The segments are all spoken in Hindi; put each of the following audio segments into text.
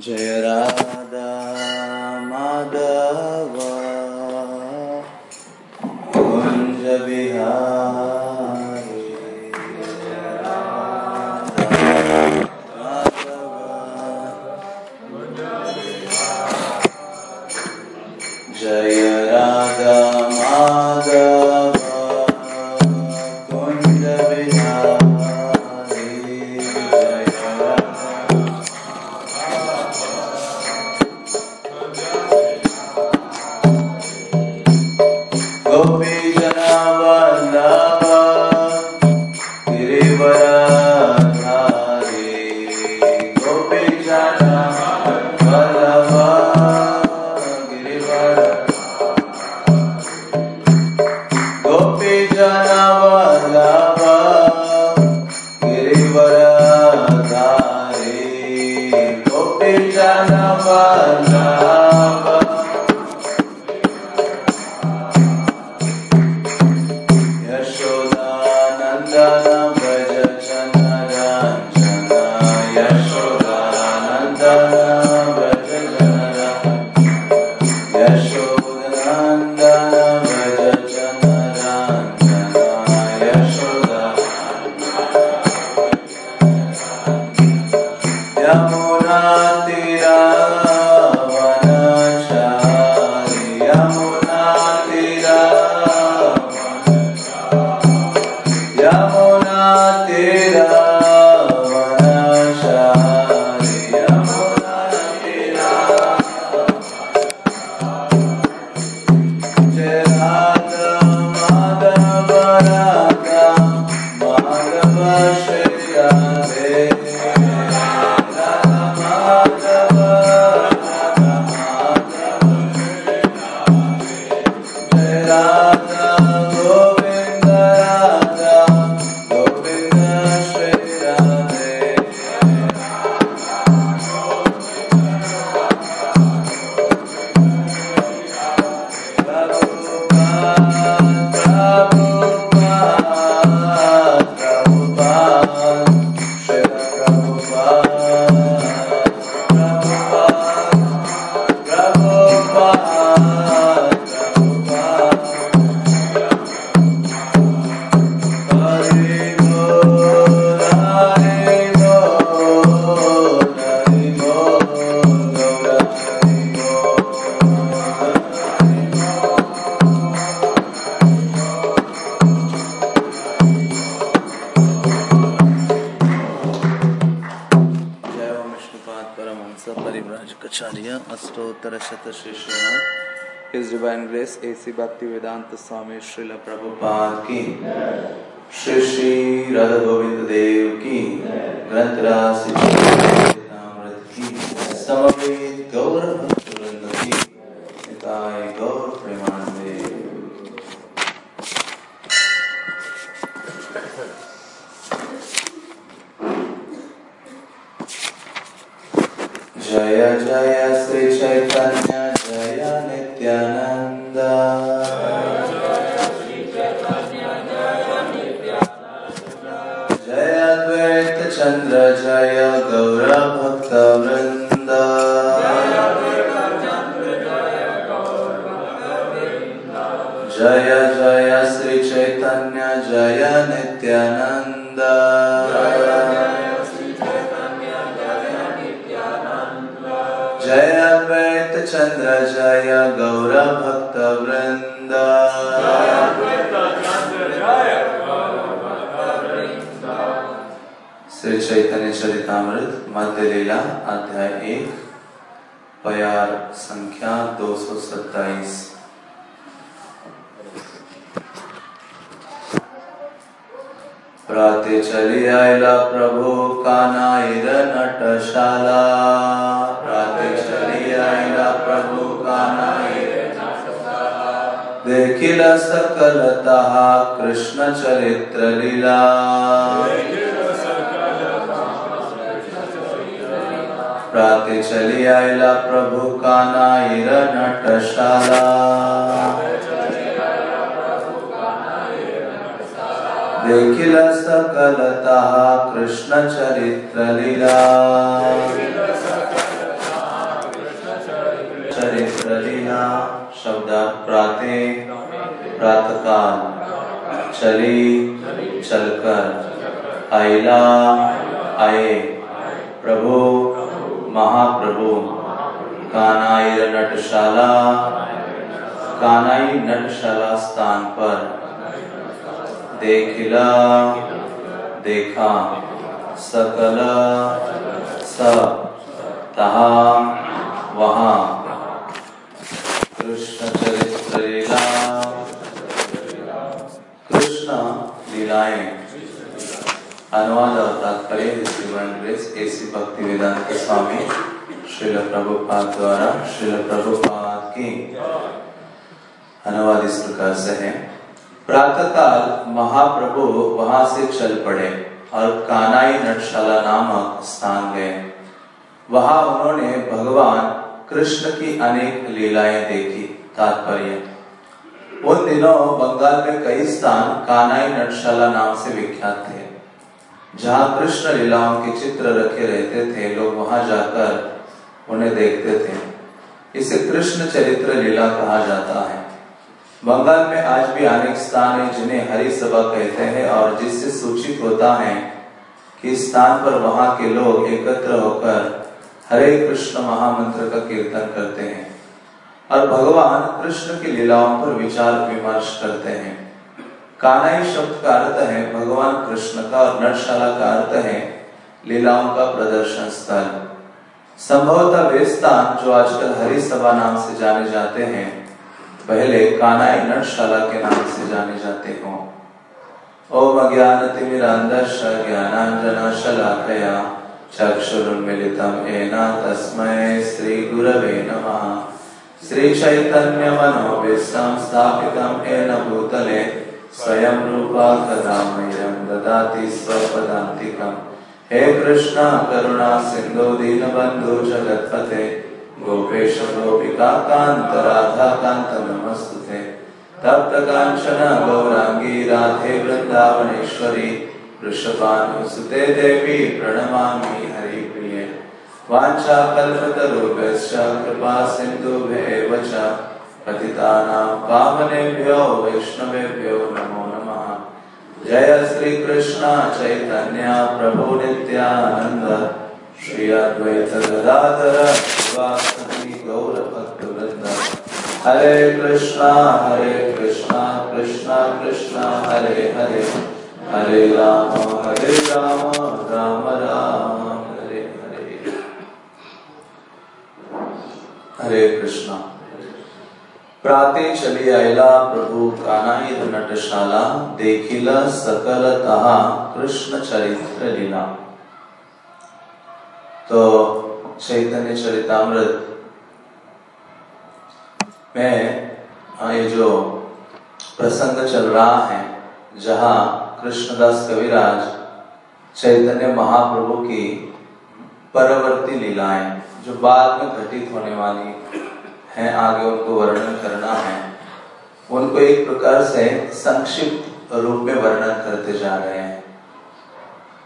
जय राधा भक्ति वेदांत स्वामी श्रील प्रभुपा की। नाट्यशाला देखिल सकलतः कृष्ण चरित्र लीला. प्रातः चली आयला प्रभु का नायर नटशाला. निखिल सकलता कृष्ण चरित्र लीला चरित्र लीला शब्द प्रातः, प्रातकाल। चली, चलकर। आइला आए प्रभु, महाप्रभु। कानाई नटशाला कानाई नटशाला स्थान पर। देखिला, देखा, सकल, सब, तहा, वहाँ। कृष्ण चरित्र लीला कृष्ण लीलाएँ। अनुवाद और तात्पर्य एसी भक्ति वेदांत के स्वामी, श्रील प्रभुपाद द्वारा, श्रील प्रभुपाद की अनुवाद इस प्रकार से है। प्रातःकाल महाप्रभु वहाँ से चल पड़े और कानाई नटशाला नामक स्थान गए। वहाँ उन्होंने भगवान कृष्ण की अनेक लीलाएँ देखी तात्पर्य। उन दिनों बंगाल में कई स्थान कानाई नटशाला नाम से विख्यात थे। जहाँ कृष्ण लीलाओं के चित्र रखे रहते थे, लोग वहाँ जाकर उन्हें देखते थे। इसे कृष्ण चरित्र लीला कहा जाता है। बंगाल में आज भी अनेक स्थान है जिन्हें हरी सभा कहते हैं और जिससे सूचित होता है कि स्थान पर वहाँ के लोग एकत्र होकर हरे कृष्ण महामंत्र का कीर्तन करते हैं और भगवान कृष्ण की लीलाओं पर विचार विमर्श करते हैं। कानाई शब्द का अर्थ है, भगवान कृष्ण का और नटशाला का अर्थ है लीलाओं का प्रदर्शन स्थल। संभवतः वे स्थान जो आजकल हरि सभा नाम से जाने जाते हैं पहले कानाई नटशाला के नाम से जाने जाते हो। ओम अज्ञान तिमिरांधश ज्ञानांजना शलाकया चक्षुरुन्मिलितम एना तस्मै श्री गुरवे नमः। श्री चैतन्य मनोभीष्टं स्थापितं येन भूतले, स्वयं रूपा कदा ददाति स्वपदान्तिकम्। हे कृष्ण, करुणा सिंधु दीन बंधु जगतपते गोपेश गोपिका कांत राधा कांत नमस्तुते तप्त कांचन गौरांगी राधे वृंदावनेश्वरी वृषभानुसुते देवी प्रणमामि हरि प्रिय वाञ्छा कल्पतरुभ्यश्च कृपा सिन्धुभ्येव च, पतितानां पावनेभ्यो, वैष्णवेभ्यो नमो नमः। जय श्री कृष्ण चैतन्य प्रभु नित्यानंद हरे कृष्णा हरे कृष्णा कृष्णा कृष्णा हरे हरे हरे राम हरे राम राम राम हरे हरे हरे कृष्णा प्राते चली आयला प्रभु कानाई नटशाला देखिला सकल तहा कृष्ण चरित्र लीला तो चैतन्य चरितमृत। में ये जो प्रसंग चल रहा है, जहाँ कृष्णदास कविराज चैतन्य महाप्रभु की परवर्ती लीलाएँ, जो बाद में घटित होने वाली हैं, आगे उनको वर्णन करना है, उनको एक प्रकार से संक्षिप्त रूप में वर्णन करते जा रहे हैं।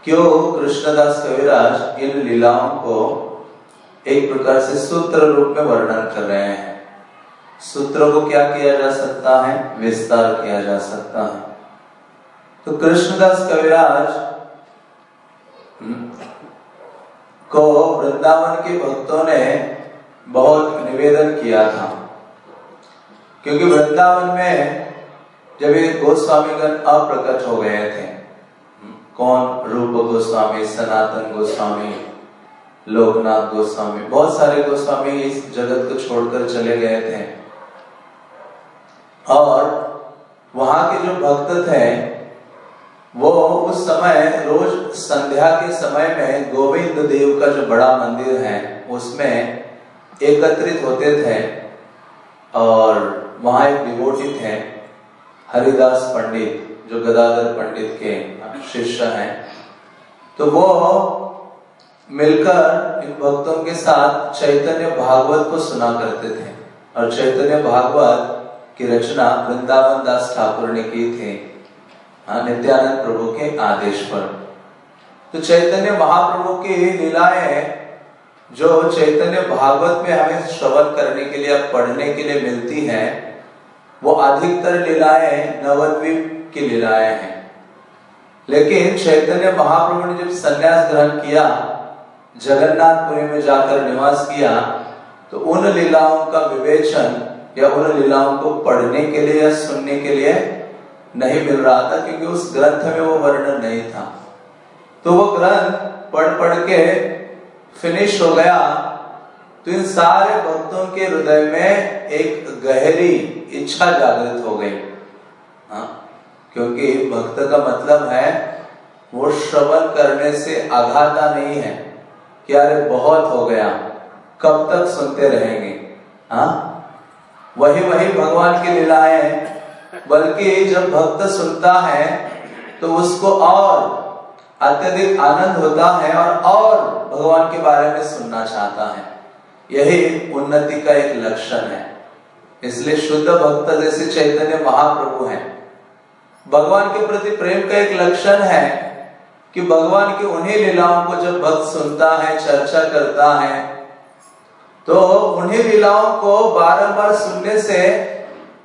क्यों कृष्णदास कविराज इन लीलाओं को एक प्रकार से सूत्र रूप में वर्णन कर रहे हैं? सूत्रों को क्या किया जा सकता है? विस्तार किया जा सकता है। तो कृष्णदास कविराज को वृंदावन के भक्तों ने बहुत निवेदन किया था। क्योंकि वृंदावन में जब ये गोस्वामीगण अप्रकट हो गए थे कौन? रूप गोस्वामी, सनातन गोस्वामी, लोकनाथ गोस्वामी। बहुत सारे गोस्वामी इस जगत को छोड़कर चले गए थे। और वहाँ के जो भक्त थे, वो उस समय, रोज संध्या के समय में गोविंद देव का जो बड़ा मंदिर है, उसमें एकत्रित होते थे और वहाँ एक डिवोटी थे, हरिदास पंडित, जो गदाधर पंडित के शिष्य हैं। तो वो मिलकर इन भक्तों के साथ चैतन्य भागवत को सुना करते थे और चैतन्य भागवत की रचना वृंदावन दास ठाकुर ने की थी नित्यानंद प्रभु के आदेश पर। तो चैतन्य महाप्रभु की लीलाएँ जो चैतन्य भागवत में हमें श्रवण करने के लिए, पढ़ने के लिए मिलती है, वो अधिकतर लीलाएँ नवद्वीप की लीलाएँ हैं। लेकिन चैतन्य महाप्रभु ने जब संन्यास ग्रहण किया, जगन्नाथपुरी में जाकर निवास किया तो उन लीलाओं का विवेचन या उन लीलाओं को पढ़ने के लिए या सुनने के लिए नहीं मिल रहा था, क्योंकि उस ग्रंथ में वो वर्णन नहीं था। तो वो ग्रंथ पढ़ पढ़ के फिनिश हो गया तो इन सारे भक्तों के हृदय में एक गहरी इच्छा जागृत हो गई। हाँ। क्योंकि भक्त का मतलब है वो श्रवण करने से आघाता नहीं है। कि अरे बहुत हो गया, कब तक सुनते रहेंगे? हाँ? वही वही भगवान की लीलाएँ बल्कि जब भक्त सुनता है तो उसको और अत्यधिक आनंद होता है और और भगवान के बारे में सुनना चाहता है। यही उन्नति का एक लक्षण है। इसलिए शुद्ध भक्त जैसे चैतन्य महाप्रभु हैं। भगवान के प्रति प्रेम का एक लक्षण है कि भगवान की उन्हीं लीलाओं को जब भक्त सुनता है, चर्चा करता है तो उन्हीं लीलाओं को बारंबार सुनने से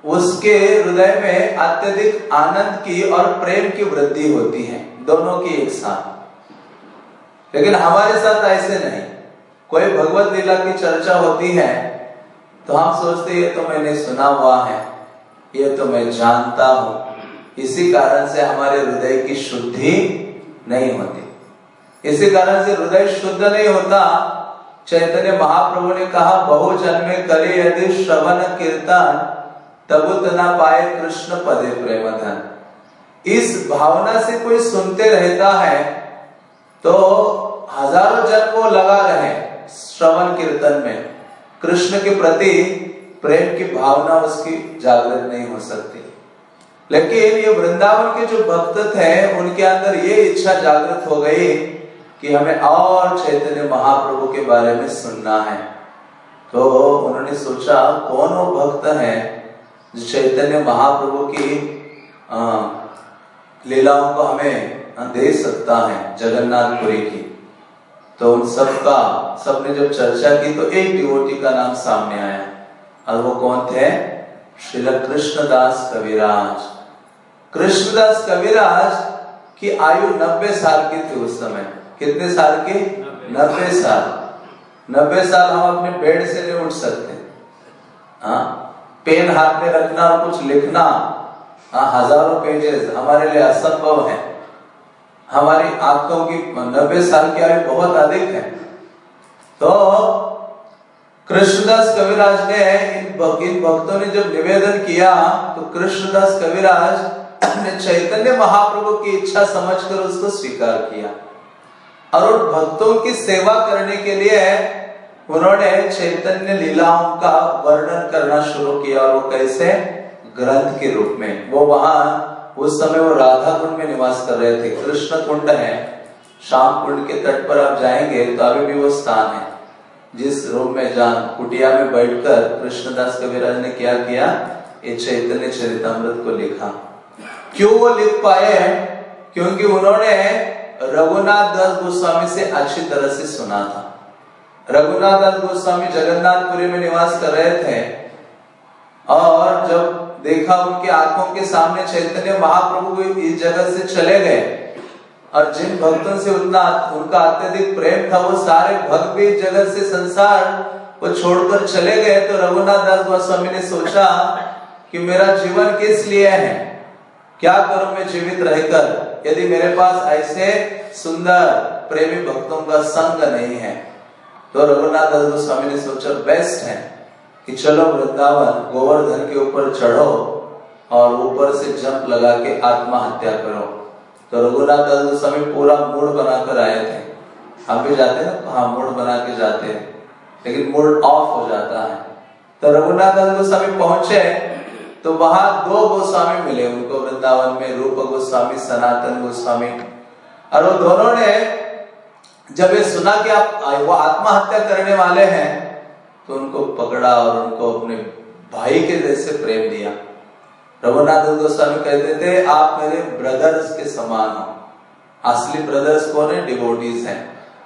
उसके हृदय में अत्यधिक आनंद की और प्रेम की वृद्धि होती है, दोनों की एक साथ। लेकिन हमारे साथ ऐसे नहीं। कोई भगवत लीला की चर्चा होती है तो हम सोचते, ये तो मैंने सुना हुआ है, ये तो मैं जानता हूँ। इसी कारण से हमारे हृदय की शुद्धि नहीं होती। इसी कारण से हृदय शुद्ध नहीं होता, चैतन्य महाप्रभु ने कहा बहु जन्मे करे यदि श्रवण कीर्तन तबुत ना पाए कृष्ण पदे प्रेम धन इस भावना से कोई सुनते रहता है तो हज़ारों जन्म लगा रहे श्रवण कीर्तन में। कृष्ण के प्रति प्रेम की भावना उसकी जागृत नहीं हो सकती। लेकिन ये वृंदावन के जो भक्त थे, उनके अंदर ये इच्छा जागृत हो गई कि हमें और चैतन्य महाप्रभु के बारे में सुनना है। तो उन्होंने सोचा, कौन वो भक्त है जो चैतन्य महाप्रभु की लीलाओं को हमें दे सकता है, जगन्नाथपुरी की? तो उन सबका, सबने जब चर्चा की तो एक डिवोटी का नाम सामने आया। और वो कौन थे? श्रील कृष्णदास कविराज। कृष्णदास कविराज की आयु नब्बे साल की थी उस समय। कितने साल की? नब्बे साल। नब्बे साल हम अपने बेड से नहीं उठ सकते। हाँ? पेन हाथ में रखना और कुछ लिखना। हाँ हज़ारों पेजेस हमारे लिए असंभव है। हमारी आँखों की नब्बे साल की आयु बहुत अधिक है। तो कृष्णदास कविराज ने इन भक्तों ने जब निवेदन किया तो कृष्णदास कविराज चैतन्य महाप्रभु की इच्छा समझकर उसको स्वीकार किया। और उन भक्तों की सेवा करने के लिए उन्होंने चैतन्य लीलाओं का वर्णन करना शुरू किया और वो कैसे? ग्रंथ के रूप में। वो वहाँ उस समय वो राधा कुंड में निवास कर रहे थे। कृष्ण कुंड है। शाम कुंड के तट पर आप जाएँगे तो अभी भी वो स्थान है। जिस रूम में जान कुटिया में बैठकर कृष्णदास कविराज ने क्या किया? ये चैतन्य चरितमृत को लिखा। क्यों वो लिख पाए हैं? क्योंकि उन्होंने रघुनाथ दास गोस्वामी से अच्छी तरह से सुना था। रघुनाथ दास गोस्वामी जगन्नाथपुरी में निवास कर रहे थे और जब देखा उनके आँखों के सामने चैतन्य महाप्रभु इस जगत से चले गए और जिन भक्तों से उतना उनका अत्यधिक प्रेम था, वो सारे भक्त भी जगत से संसार को छोड़कर चले गए। तो रघुनाथ दास गोस्वामी ने सोचा कि मेरा जीवन किस लिए है? क्या करूँ मैं जीवित रहकर यदि मेरे पास ऐसे सुंदर, प्रेमी भक्तों का संग नहीं है? तो रघुनाथ गोस्वामी ने सोचा, बेस्ट है कि चलो वृंदावन गोवर्धन के ऊपर चढ़ो और ऊपर से जंप लगा के आत्महत्या करो। तो रघुनाथ दास गोस्वामी पूरा मूड बनाकर आए थे। हम भी जाते हैं तो हाँ मूड बना के जाते हैं, लेकिन मूड ऑफ़ हो जाता है। तो रघुनाथ दास गोस्वामी पहुँचे तो वहाँ दो गोस्वामी मिले, उनको वृंदावन में रूप गोस्वामी, सनातन गोस्वामी। और वो दोनों ने, जब ये सुना कि आप, वो आत्महत्या करने वाले हैं तो उनको पकड़ा और उनको अपने भाई के जैसे प्रेम दिया। रघुनाथ गोस्वामी कहते थे, आप मेरे ब्रदर्स के समान हो। असली ब्रदर्स कौन है? डिवोटीज हैं।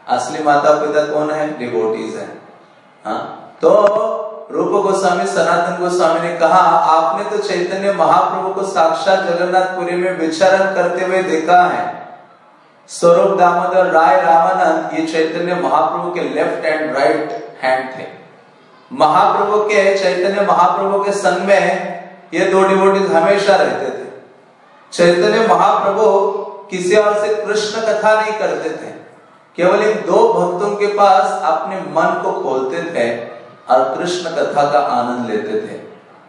असली माता पिता कौन है? डिवोटीज है। हाँ? तो रूप गोस्वामी, सनातन गोस्वामी ने कहा, आपने तो चैतन्य महाप्रभु को साक्षात जगन्नाथपुरी में विचरण करते हुए देखा है। स्वरूप दामोदर राय रामानंद, ये चैतन्य महाप्रभु के लेफ़्ट एंड राइट हैंड थे। महाप्रभु के, चैतन्य महाप्रभु के संग में ये दो डिवोटीज हमेशा रहते थे। चैतन्य महाप्रभु किसी और से कृष्ण कथा नहीं करते थे। केवल इन दो भक्तों के पास अपने मन को खोलते थे। और कृष्ण कथा का आनंद लेते थे।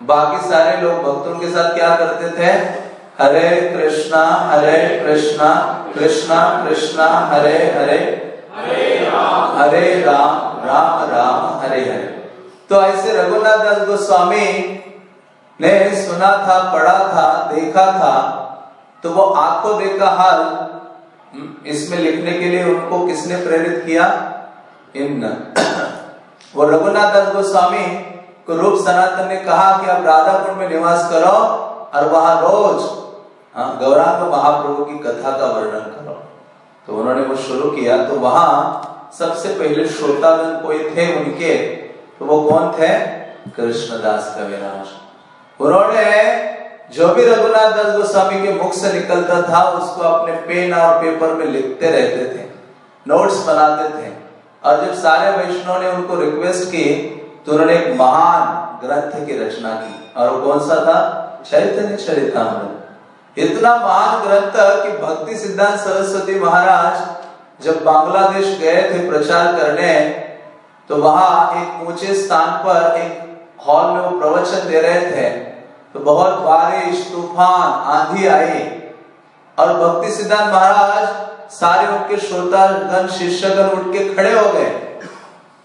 बाकी सारे लोग भक्तों के साथ क्या करते थे? हरे कृष्णा हरे कृष्णा कृष्णा कृष्णा हरे हरे। हरे राम राम राम हरे हरे। तो ऐसे रघुनाथ दास गोस्वामी ने सुना था पढ़ा था देखा था तो वो आँखों देखा हाल हम्म, इसमें लिखने के लिए उनको किसने प्रेरित किया? इन वो रघुनाथ दास गोस्वामी को रूप सनातन ने कहा कि आप राधाकुंड में निवास करो और वहाँ रोज हाँ, गौरांग महाप्रभु की कथा का वर्णन करो। तो उन्होंने वो शुरू किया। तो वहाँ सबसे पहले श्रोतागण कोई थे उनके तो वो कौन थे? कृष्णदास कविराज। उन्होंने जो भी रघुनाथ दास गोस्वामी के मुख से निकलता था उसको अपने पेन और पेपर में लिखते रहते थे नोट्स बनाते थे। और जब सारे वैष्णव ने उनको रिक्वेस्ट की तो उन्होंने एक महान ग्रंथ की रचना की। और वो कौन सा था? चैतन्य चरितमृत इतना महान ग्रंथ कि भक्ति सिद्धांत सरस्वती महाराज जब बांग्लादेश गए थे प्रचार करने तो वहाँ एक ऊँचे स्थान पर एक हॉल में वो प्रवचन दे रहे थे। तो बहुत बारिश, तूफ़ान, आंधी आई। और भक्ति सिद्धांत महाराज सारे उनके श्रोतागण शिष्यगण उठ के खड़े हो गए।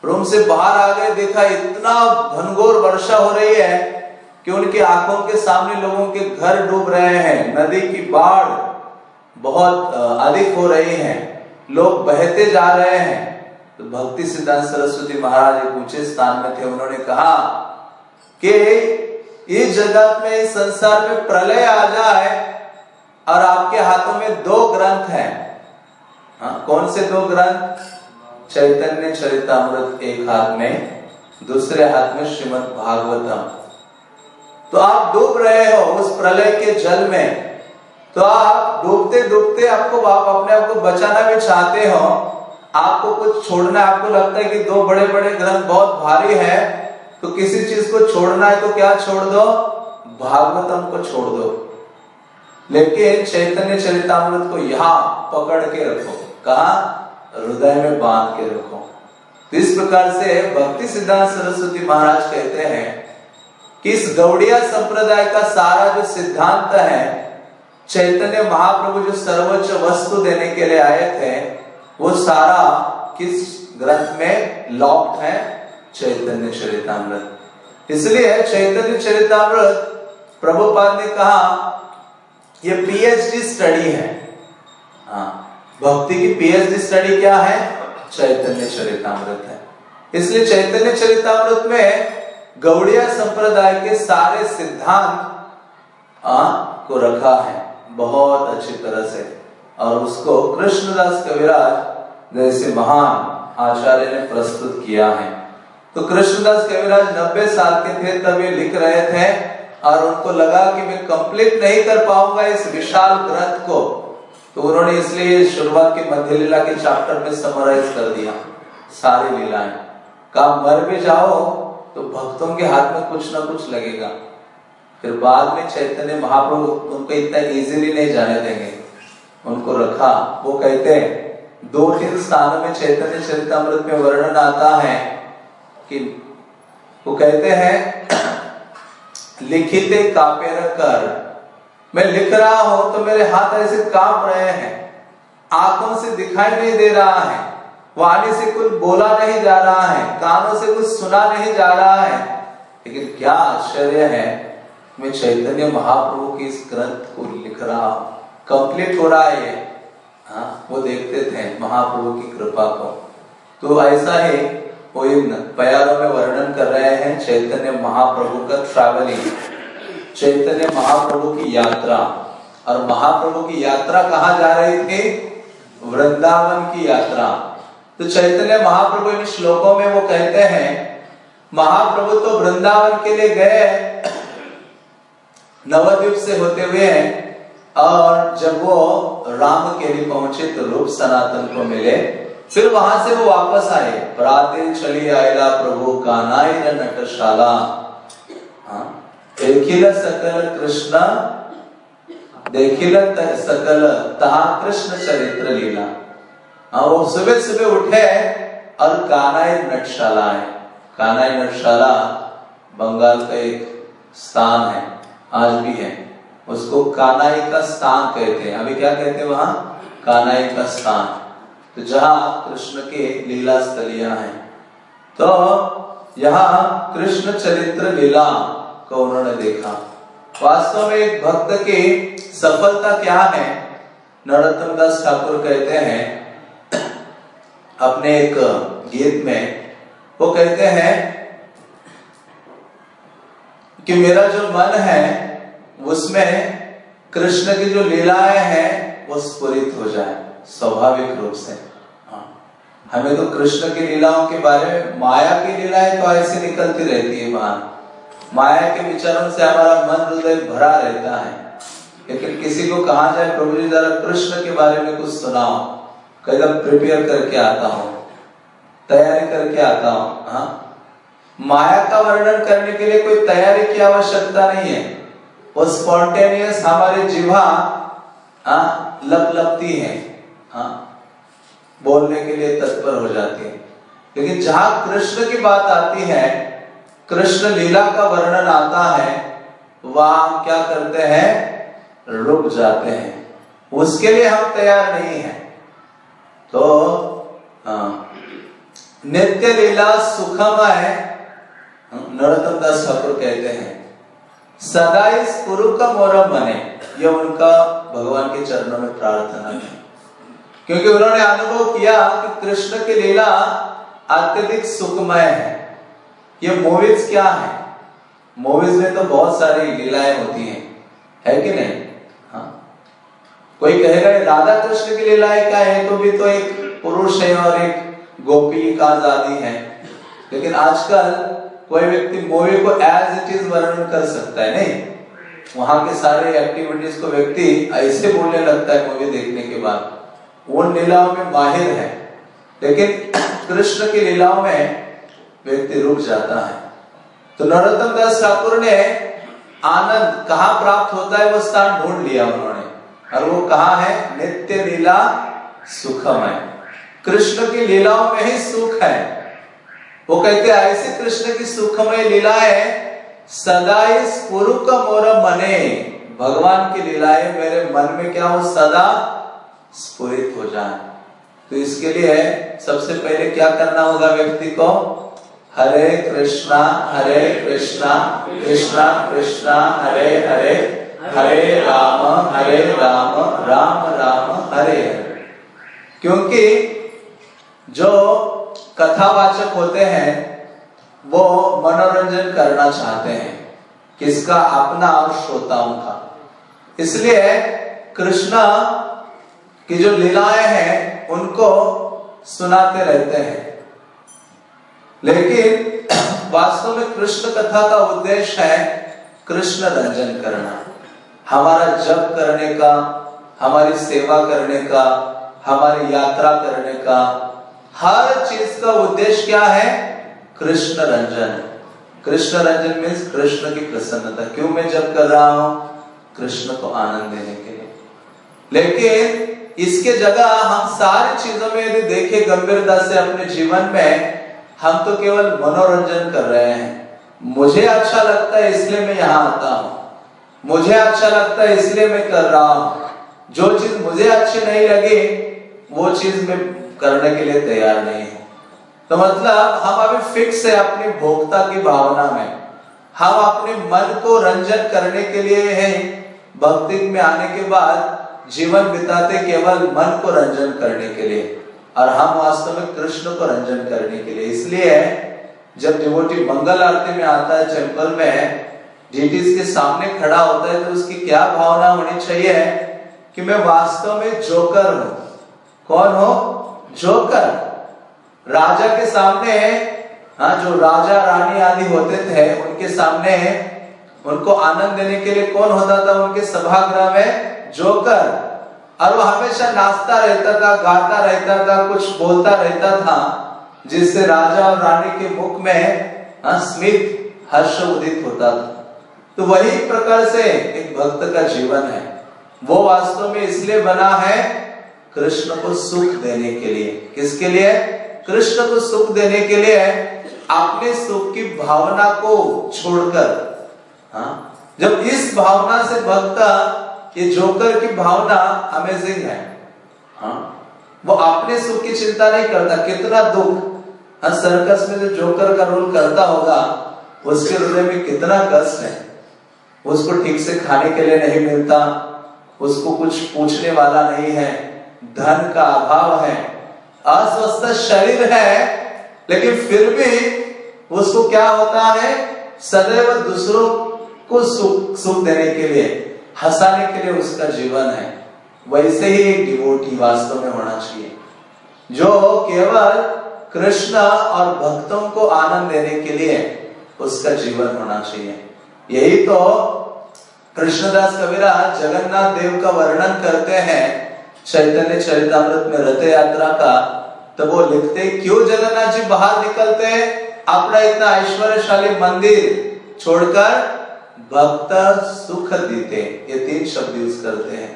रूम से बाहर आ गए, देखा इतना घनघोर वर्षा हो रही है कि उनकी आँखों के सामने लोगों के घर डूब रहे हैं। नदी की बाढ़ बहुत अधिक हो रही है। लोग बहते जा रहे हैं। तो भक्ति सिद्धांत सरस्वती महाराज एक ऊँचे स्थान में थे। उन्होंने कहा कि इस जगत में, इस संसार में प्रलय आ जाए और आपके हाथों में दो ग्रंथ हैं। हाँ, कौन से दो ग्रंथ चैतन्य चरितमृत एक हाथ में दूसरे हाथ में श्रीमद भागवतम। तो आप डूब रहे हो उस प्रलय के जल में। तो आप डूबते डूबते आपको आप अपने आप को बचाना भी चाहते हो। आपको कुछ छोड़ना आपको लगता है कि दो बड़े बड़े ग्रंथ बहुत भारी है तो किसी चीज़ को छोड़ना है तो क्या छोड़ दो? भागवतम को छोड़ दो। लेकिन चैतन्य चरितमृत को यहाँ पकड़ के रखो। कहा, हृदय में बाँध के रखो। तो इस प्रकार से भक्ति सिद्धांत सरस्वती महाराज कहते हैं कि इस गौड़िया संप्रदाय का सारा जो सिद्धांत है, चैतन्य महाप्रभु जो सर्वोच्च वस्तु देने के लिए आए थे, वो सारा किस ग्रंथ में लॉक्ड है? चैतन्य चरितमृत। इसलिए चैतन्य चरितमृत, प्रभुपाद ने कहा, ये पीएचडी स्टडी है। हाँ भक्ति की पीएचडी स्टडी क्या है? चैतन्य चरितमृत है। इसलिए चैतन्य चरितमृत में गौड़िया संप्रदाय के सारे सिद्धांत को रखा है। बहुत अच्छी तरह से। और उसको कृष्णदास कविराज जैसे महान आचार्य ने प्रस्तुत किया है। तो कृष्णदास कविराज नब्बे साल के थे, तब ये लिख रहे थे, और उनको लगा कि मैं कंप्लीट नहीं कर पाऊँगा इस विशाल ग्रंथ को। तो उन्होंने इसलिए शुरुआत के मध्य लीला के चैप्टर में समराइज कर दिया, सारी लीलाएँ। कहा, मर भी जाओ तो भक्तों के हाथ में कुछ ना कुछ लगेगा। फिर बाद में चैतन्य महाप्रभु उनको इतना इजीली नहीं जाने देंगे। उनको रखा, वो कहते हैं, दो तीन स्थानों में चैतन्य चरितमृत में वर्णन आता है कि वो कहते हैं, लिखित कापेर कर मैं लिख रहा हूँ तो मेरे हाथ ऐसे काँप रहे हैं। आँखों से दिखाई नहीं दे रहा है। वाणी से कुछ बोला नहीं जा रहा है। कानों से कुछ सुना नहीं जा रहा है। लेकिन क्या आश्चर्य है मैं चैतन्य महाप्रभु की इस ग्रंथ को लिख रहा हूँ। कंप्लीट हो रहा है ये। हाँ, वो देखते थे महाप्रभु की कृपा को। तो ऐसा ही वो इन प्यारों में वर्णन कर रहे हैं चैतन्य महाप्रभु का ट्रैवलिंग चैतन्य महाप्रभु की यात्रा। और महाप्रभु की यात्रा कहा जा रही थी? वृंदावन की यात्रा। तो चैतन्य महाप्रभु इन श्लोकों में वो कहते हैं, महाप्रभु तो वृंदावन के लिए गए नवद्वीप से होते हुए हैं, और जब वो राम के लिए पहुँचे तो रूप सनातन को मिले। फिर वहाँ से वो वापस आए, प्राते चली आयला प्रभु का कानाई नटशाला। हाँ? देखिल सकल कृष्ण, देखिल सकल तहा कृष्ण चरित्र लीला। हाँ वो सुबह सुबह उठे और कानाई नटशाला है। कानाई नटशाला बंगाल का एक स्थान है, आज भी है। उसको कानाई का स्थान कहते हैं। अभी क्या कहते हैं वहाँ? कानाई का स्थान। तो जहाँ कृष्ण के लीला स्थलियाँ हैं। तो यहाँ कृष्ण चरित्र लीला को उन्होंने देखा। वास्तव में एक भक्त की सफलता क्या है? नरोत्तम दास ठाकुर कहते हैं, अपने एक गीत में, वो कहते हैं कि मेरा जो मन है, उसमें कृष्ण की जो लीलाएँ हैं, वो स्फुरित हो जाए, स्वाभाविक रूप से। हाँ। हमें तो कृष्ण की लीलाओं के बारे में, माया की लीलाएँ तो ऐसे निकलती रहती है बाहर। माया के विचारों से हमारा मन हृदय भरा रहता है। लेकिन किसी को कहा जाए प्रभु जी जरा कृष्ण के बारे में कुछ सुनाओ। कहीं प्रिपेयर करके आता हूँ। तैयारी करके आता हूँ हाँ। माया का वर्णन करने के लिए कोई तैयारी की आवश्यकता नहीं है। वो स्पॉन्टेनियस हमारे जीवा हाँ, लप लपती है हाँ। बोलने के लिए तत्पर हो जाती है। लेकिन जहाँ कृष्ण की बात आती है कृष्ण लीला का वर्णन आता है वह क्या करते हैं? रुक जाते हैं। उसके लिए हम तैयार नहीं है। तो हाँ, नित्य लीला सुखमय नरोत्तम दास ठाकुर कहते हैं। सदा इस पुरु का मोरम बने यह उनका भगवान के चरणों में प्रार्थना है। क्योंकि उन्होंने अनुभव किया कि कृष्ण की लीला अत्यधिक सुखमय है। ये मूवीज़ क्या है? मूवीज़ में तो बहुत सारी लीलाएँ होती हैं। है कि नहीं? हाँ। कोई कहेगा राधा कृष्ण की लीलाएँ क्या है? तो भी तो एक पुरुष है और एक गोपी का आज़ादी है। लेकिन आजकल कोई व्यक्ति मूवी को एज इट इज़ वर्णन कर सकता है, नहीं? वहाँ के सारे एक्टिविटीज़ को व्यक्ति ऐसे बोलने लगता है मूवी देखने के बाद। उन लीलाओं में माहिर है। लेकिन कृष्ण की लीलाओं में व्यक्ति रुक जाता है। तो नरोत्तम दास ठाकुर ने आनंद कहा प्राप्त होता है वो स्थान ढूंढ लिया उन्होंने। और वो कहा है? नित्य लीला सुखमय। कृष्ण की लीलाओं में ही सुख है। वो कहते हैं, ऐसे कृष्ण की सुखमय लीलाएँ सदा इस पुरु का मोर मने। भगवान की लीलाएँ मेरे मन में क्या हो? सदा स्फुरित हो जाए। तो इसके लिए सबसे पहले क्या करना होगा व्यक्ति को? हरे कृष्णा हरे कृष्णा कृष्णा कृष्णा, हरे हरे हरे राम हरे राम राम राम, हरे। हरे क्योंकि जो कथावाचक होते हैं, वो मनोरंजन करना चाहते हैं, किसका? अपना और श्रोताओं का। इसलिए कृष्णा की जो लीलाएँ हैं, उनको सुनाते रहते हैं। लेकिन वास्तव में कृष्ण कथा का उद्देश्य है कृष्ण रंजन करना। हमारा जप करने का, हमारी सेवा करने का, हमारी यात्रा करने का, हर चीज़ का उद्देश्य क्या है? कृष्ण रंजन। कृष्ण रंजन मीन्स कृष्ण की प्रसन्नता। क्यों मैं जब कर रहा हूँ? कृष्ण को आनंद देने के लिए। लेकिन इसके जगह हम सारी चीज़ों में यदि देखें गंभीरता से अपने जीवन में हम तो केवल मनोरंजन कर रहे हैं। मुझे अच्छा लगता है इसलिए मैं यहाँ आता हूँ। मुझे अच्छा लगता है इसलिए मैं कर रहा हूँ। जो चीज़ मुझे अच्छी नहीं लगी, वो चीज़ मैं करने के लिए तैयार नहीं है। तो मतलब हम अभी फिक्स है अपनी भोक्ता की भावना में। हम अपने मन को रंजन करने के लिए है। भक्ति में आने के बाद जीवन बिताते केवल मन को रंजन करने के लिए। और हम वास्तव में कृष्ण को रंजन करने के लिए। इसलिए जब डिवोटी मंगल आरती में आता है टेंपल में डीटीज के सामने खड़ा होता है तो उसकी क्या भावना होनी चाहिए कि मैं वास्तव में जोकर हूँ? कौन हो? जोकर। राजा के सामने हाँ जो राजा रानी आदि होते थे, उनके सामने उनको आनंद देने के लिए कौन होता था? उनके सभागृह में जोकर। और वो हमेशा नाचता रहता था गाता रहता था कुछ बोलता रहता था जिससे राजा और रानी के मुख में हाँ, स्मित हर्ष उदित होता था। तो वही प्रकार से एक भक्त का जीवन है। वो वास्तव में इसलिए बना है कृष्ण को सुख देने के लिए। किसके लिए? कृष्ण को सुख देने के लिए अपने सुख की भावना को छोड़कर हाँ जब इस भावना से भक्त ये जोकर की भावना अमेजिंग है। हाँ? वो अपने सुख की चिंता नहीं करता, कितना दुख। हाँ सर्कस में जो जोकर का रोल करता होगा, उसके हृदय में कितना कष्ट है। उसको ठीक से खाने के लिए नहीं मिलता, उसको कुछ पूछने वाला नहीं है, धन का अभाव है। अस्वस्थ शरीर है, लेकिन फिर भी उसको क्या होता है? सदैव दूसरों को सुख सुख देने के लिए। हंसाने के लिए उसका जीवन है। वैसे ही एक डिवोटी वास्तव में होना चाहिए। जो केवल कृष्ण और भक्तों को आनंद देने के लिए उसका जीवन होना चाहिए। यही तो कृष्णदास कविराज जगन्नाथ देव का वर्णन करते हैं। चैतन्य चरितमृत में रथ यात्रा का। तो वो लिखते, क्यों जगन्नाथ जी बाहर निकलते हैं? अपना इतना ऐश्वर्यशाली मंदिर छोड़कर भक्त सुख देते ये तीन शब्द यूज़ करते हैं।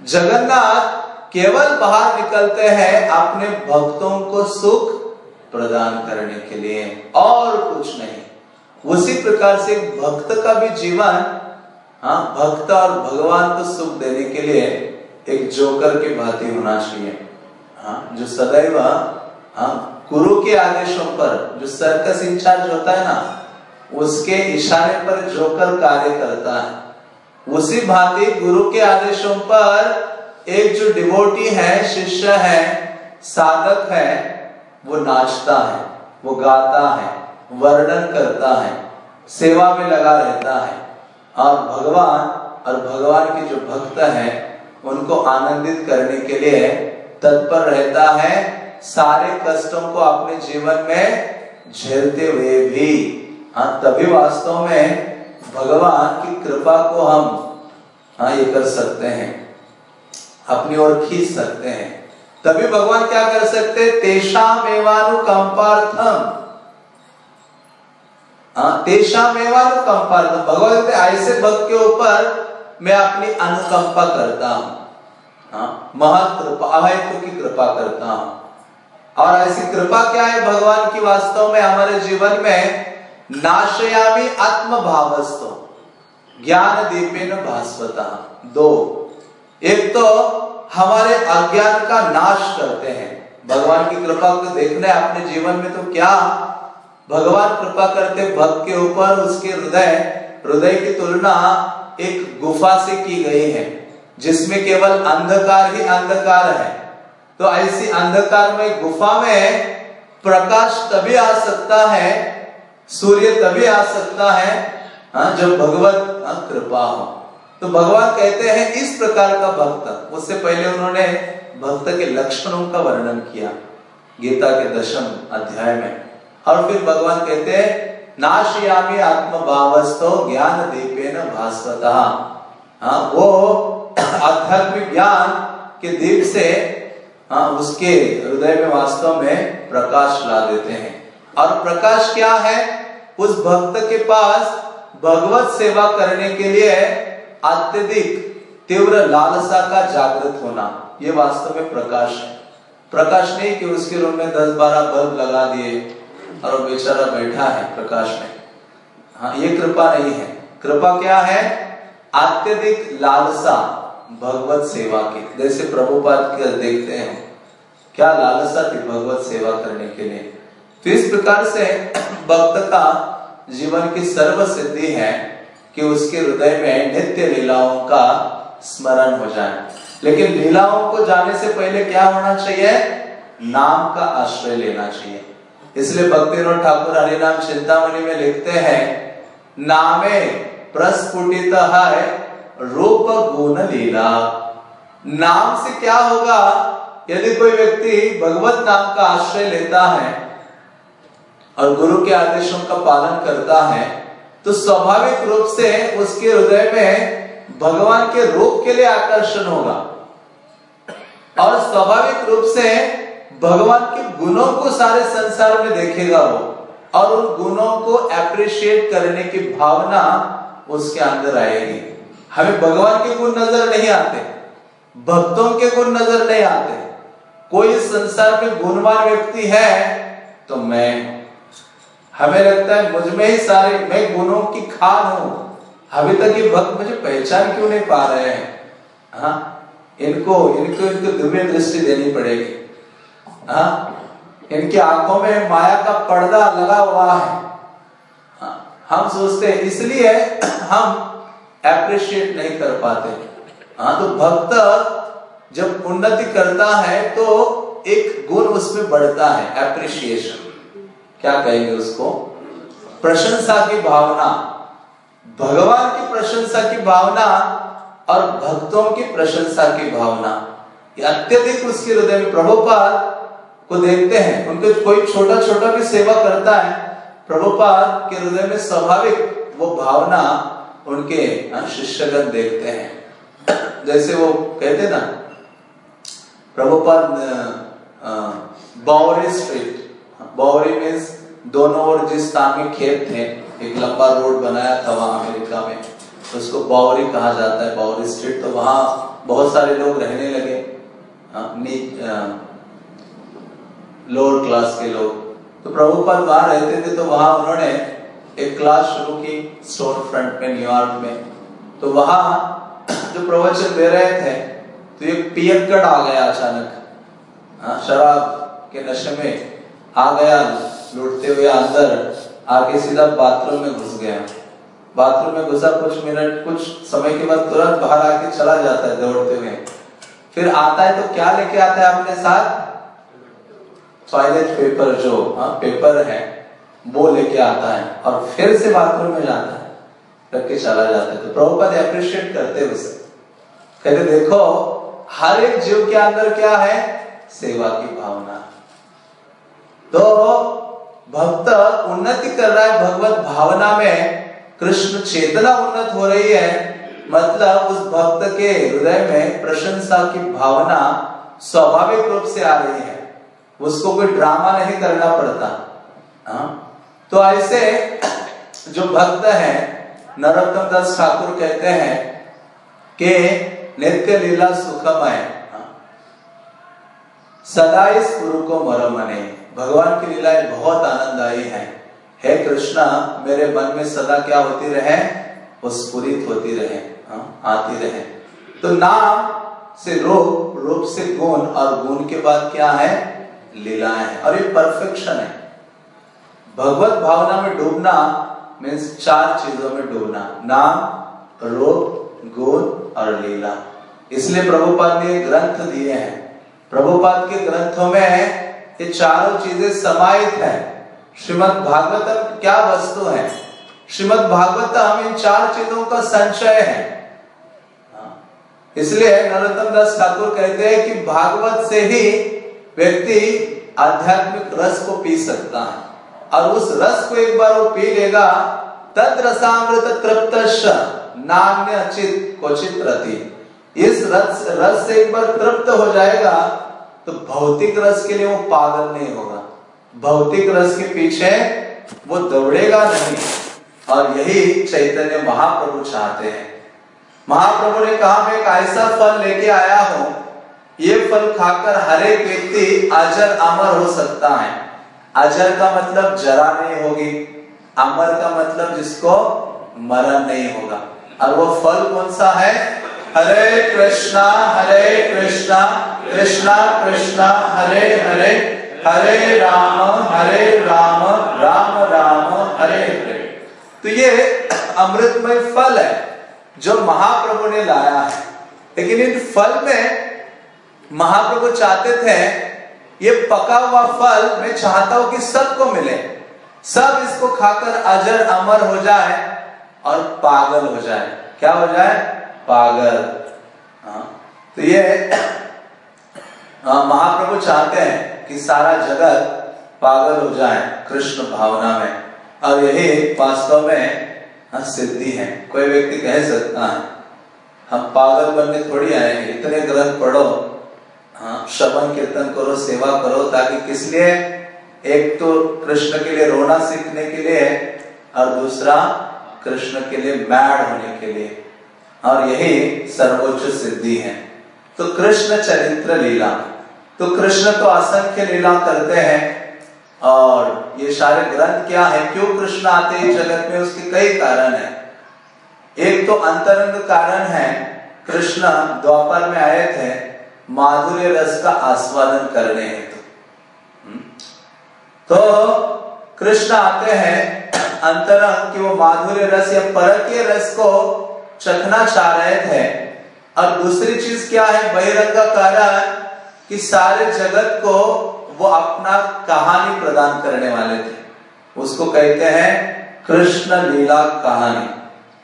जगन्नाथ केवल बाहर निकलते हैं अपने भक्तों को सुख प्रदान करने के लिए, और कुछ नहीं। उसी प्रकार से भक्त का भी जीवन हाँ भक्त और भगवान को सुख देने के लिए एक जोकर के भांति होना चाहिए। हाँ जो सदैव हाँ गुरु के आदेशों पर, जो सर्कस इंचार्ज होता है ना उसके इशारे पर जोकर कार्य करता है। उसी भांति गुरु के आदेशों पर एक जो डिवोटी है, शिष्य है, साधक है, वो नाचता है, वो गाता है, वर्णन करता है, सेवा में लगा रहता है। और भगवान और भगवान के जो भक्त हैं, उनको आनंदित करने के लिए तत्पर रहता है, सारे कष्टों को अपने जीवन में झेलते हुए भी। हाँ तभी वास्तव में भगवान की कृपा को हम हाँ ये कर सकते हैं, अपनी ओर खींच सकते हैं। तभी भगवान क्या कर सकते? तेषा एवानुकंपार्थम हाँ तेषा एवानुकंपार्थम भगवान ऐसे भक्त के ऊपर मैं अपनी अनुकंपा करता हूँ। हाँ महत कृपा, अहेतु की कृपा करता हूँ। और ऐसी कृपा क्या है भगवान की वास्तव में हमारे जीवन में? नाशयामी आत्म भावस्तो ज्ञान दीपेन भास्वता। दो, एक तो हमारे अज्ञान का नाश करते हैं। भगवान की कृपा को देखना है अपने जीवन में तो क्या? भगवान कृपा करते भक्त के ऊपर उसके हृदय हृदय की तुलना एक गुफा से की गई है, जिसमें केवल अंधकार ही अंधकार है। तो ऐसी अंधकार में गुफा में प्रकाश तभी आ सकता है सूर्य तभी आ सकता है हाँ जब भगवत हाँ, कृपा हो। तो भगवान कहते हैं इस प्रकार का भक्त। उससे पहले उन्होंने भक्त के लक्षणों का वर्णन किया गीता के दशम अध्याय में। और फिर भगवान कहते हैं नाशयामी आत्म भावस्तो ज्ञान दीपे न भास्वता। हाँ वो आध्यात्मिक ज्ञान के दीप से हाँ उसके हृदय में वास्तव में प्रकाश ला देते हैं। और प्रकाश क्या है? उस भक्त के पास भगवत सेवा करने के लिए अत्यधिक तीव्र लालसा का जागृत होना, ये वास्तव में प्रकाश है। प्रकाश नहीं कि उसके रूम में दस बारह बल्ब लगा दिए और बेचारा बैठा है प्रकाश में। हाँ ये कृपा नहीं है। कृपा क्या है? अत्यधिक लालसा भगवत सेवा की। जैसे प्रभुपाद देखते हैं, क्या लालसा थी भगवत सेवा करने के लिए? तो इस प्रकार से भक्त का जीवन की सर्व सिद्धि है कि उसके हृदय में नित्य लीलाओं का स्मरण हो जाए। लेकिन लीलाओं को जाने से पहले क्या होना चाहिए? नाम का आश्रय लेना चाहिए। इसलिए भक्ति ठाकुर हरिनाम चिंतामणि में लिखते हैं, नामे प्रस्फुटित है रूप गुण लीला नाम से क्या होगा? यदि कोई व्यक्ति भगवत नाम का आश्रय लेता है और गुरु के आदेशों का पालन करता है तो स्वाभाविक रूप से उसके हृदय में भगवान के रूप के लिए आकर्षण होगा। और स्वाभाविक रूप से भगवान के गुणों को सारे संसार में देखेगा वो, और उन गुणों को अप्रिशिएट करने की भावना उसके अंदर आएगी। हमें भगवान के गुण नज़र नहीं आते, भक्तों के गुण नज़र नहीं आते। कोई संसार में गुणवान व्यक्ति है तो मैं हमें लगता है मुझमें ही सारे मैं गुणों की खान हूँ। अभी तक ये भक्त मुझे पहचान क्यों नहीं पा रहे हैं? हाँ? इनको इनको इनको दिव्य दृष्टि देनी पड़ेगी। हाँ? इनकी आँखों में माया का पर्दा लगा हुआ है। हाँ, हम सोचते हैं इसलिए हम एप्रिशिएट नहीं कर पाते। हाँ तो भक्त जब उन्नति करता है तो एक गुण उसमें बढ़ता है अप्रिशिएशन क्या कहेंगे उसको? प्रशंसा की भावना। भगवान की प्रशंसा की भावना और भक्तों की प्रशंसा की भावना। अत्यधिक उसके हृदय में प्रभुपाद को देखते हैं। उनके कोई छोटा छोटा भी सेवा करता है, प्रभुपाद के हृदय में स्वाभाविक वो भावना उनके शिष्यगण देखते हैं। जैसे वो कहते ना, प्रभुपाद बावरी स्ट्रीट। बावरी मीन्स दोनों ओर जिस में खेत थे, एक लंबा रोड बनाया था वहाँ अमेरिका में तो उसको बावरी कहा जाता है, बावरी स्ट्रीट। तो वहाँ बहुत सारे लोग रहने लगे। लोअर क्लास के लोग। तो प्रभुपाद वहाँ रहते थे तो वहाँ उन्होंने एक क्लास शुरू की स्टोन फ्रंट में न्यूयॉर्क में। तो वहाँ जो प्रवचन दे रहे थे तो एक पियक्कड़ आ गया अचानक। शराब के नशे में आ गया, लुटते हुए अंदर आके सीधा बाथरूम में घुस गया। बाथरूम में घुसा कुछ मिनट, कुछ समय के बाद तुरंत बाहर आके चला जाता है दौड़ते हुए। फिर आता है तो क्या लेके आता है अपने साथ? टॉयलेट पेपर जो हाँ पेपर है, वो लेके आता है और फिर से बाथरूम में जाता है, रख के चला जाता है। तो प्रभुपद अप्रिशिएट करते उसे। कहते, देखो, हर एक जीव के अंदर क्या है? सेवा की भावना। तो भक्त उन्नति कर रहा है, भगवत भावना में कृष्ण चेतना उन्नत हो रही है। मतलब उस भक्त के हृदय में प्रशंसा की भावना स्वाभाविक रूप से आ रही है। उसको कोई ड्रामा नहीं करना पड़ता। हा? तो ऐसे जो भक्त है नरोत्तम दास ठाकुर कहते हैं कि नित्य लीला सुखमय। सदा इस गुरु को मरमने भगवान की लीलाएँ बहुत आनंददायी है। हे कृष्णा मेरे मन में सदा क्या होती रहे? स्फुरित होती रहे हाँ, आती रहे। तो नाम से रूप रूप से गुण और गुण के बाद क्या है? लीलाएँ। है और ये परफेक्शन है। भगवत भावना में डूबना मीन्स चार चीज़ों में डूबना। नाम रूप गुण और लीला। इसलिए प्रभुपाद ने ग्रंथ दिए हैं। प्रभुपाद के ग्रंथों में ये चारों चीज़ें समाहित है। श्रीमद भागवतम क्या वस्तु है? श्रीमद भागवतम इन चार चीज़ों का संचय है। इसलिए नरोत्तम दास ठाकुर कहते हैं कि भागवत से ही व्यक्ति आध्यात्मिक रस को पी सकता है। और उस रस को एक बार वो पी लेगा, तद रसामृत तृप्त नान्य अचित क्वचित रति इस रस रस से एक बार तृप्त हो जाएगा तो भौतिक रस के लिए वो पागल नहीं होगा। भौतिक रस के पीछे वो दौड़ेगा नहीं। और यही चैतन्य महाप्रभु चाहते हैं। महाप्रभु ने कहा, मैं एक ऐसा फल लेके आया हूँ। ये फल खाकर हर एक व्यक्ति अजर अमर हो सकता है। अजर का मतलब जरा नहीं होगी। अमर का मतलब जिसको मरण नहीं होगा। और वो फल कौन सा है? हरे कृष्णा हरे कृष्णा कृष्णा कृष्णा, हरे हरे हरे राम हरे राम राम राम, हरे हरे। तो ये अमृतमय फल है जो महाप्रभु ने लाया है। लेकिन इन फल में महाप्रभु चाहते थे ये पका हुआ फल मैं चाहता हूँ कि सबको मिले। सब इसको खाकर अजर, अमर हो जाए और पागल हो जाए। क्या हो जाए? पागल। हाँ। तो ये महाप्रभु चाहते हैं कि सारा जगत पागल हो जाए कृष्ण भावना में। और यही वास्तव में हाँ, सिद्धि है। कोई व्यक्ति कह सकता है हम पागल बनने थोड़ी आए हैं इतने ग्रंथ पढ़ो हाँ श्रवण कीर्तन करो सेवा करो ताकि किस लिए? एक तो कृष्ण के लिए रोना सीखने के लिए और दूसरा कृष्ण के लिए मैड होने के लिए। और यही सर्वोच्च सिद्धि है। तो कृष्ण चरित्र लीला। तो कृष्ण तो असंख्य लीला करते हैं। और ये सारे ग्रंथ क्या है? क्यों कृष्ण आते हैं जगत में? उसके कई कारण है। एक तो अंतरंग कारण है कृष्ण द्वापर में आए थे माधुर्य रस का आस्वादन करने हेतु। तो।, हम्म? तो कृष्ण आते हैं अंतरंग कि वो माधुर्य रस या परकीय रस को चखना चाह रहे थे और दूसरी चीज़ क्या है? बहिरंग का कारण कि सारे जगत को वो अपना कहानी प्रदान करने वाले थे। उसको कहते हैं कृष्ण लीला कहानी।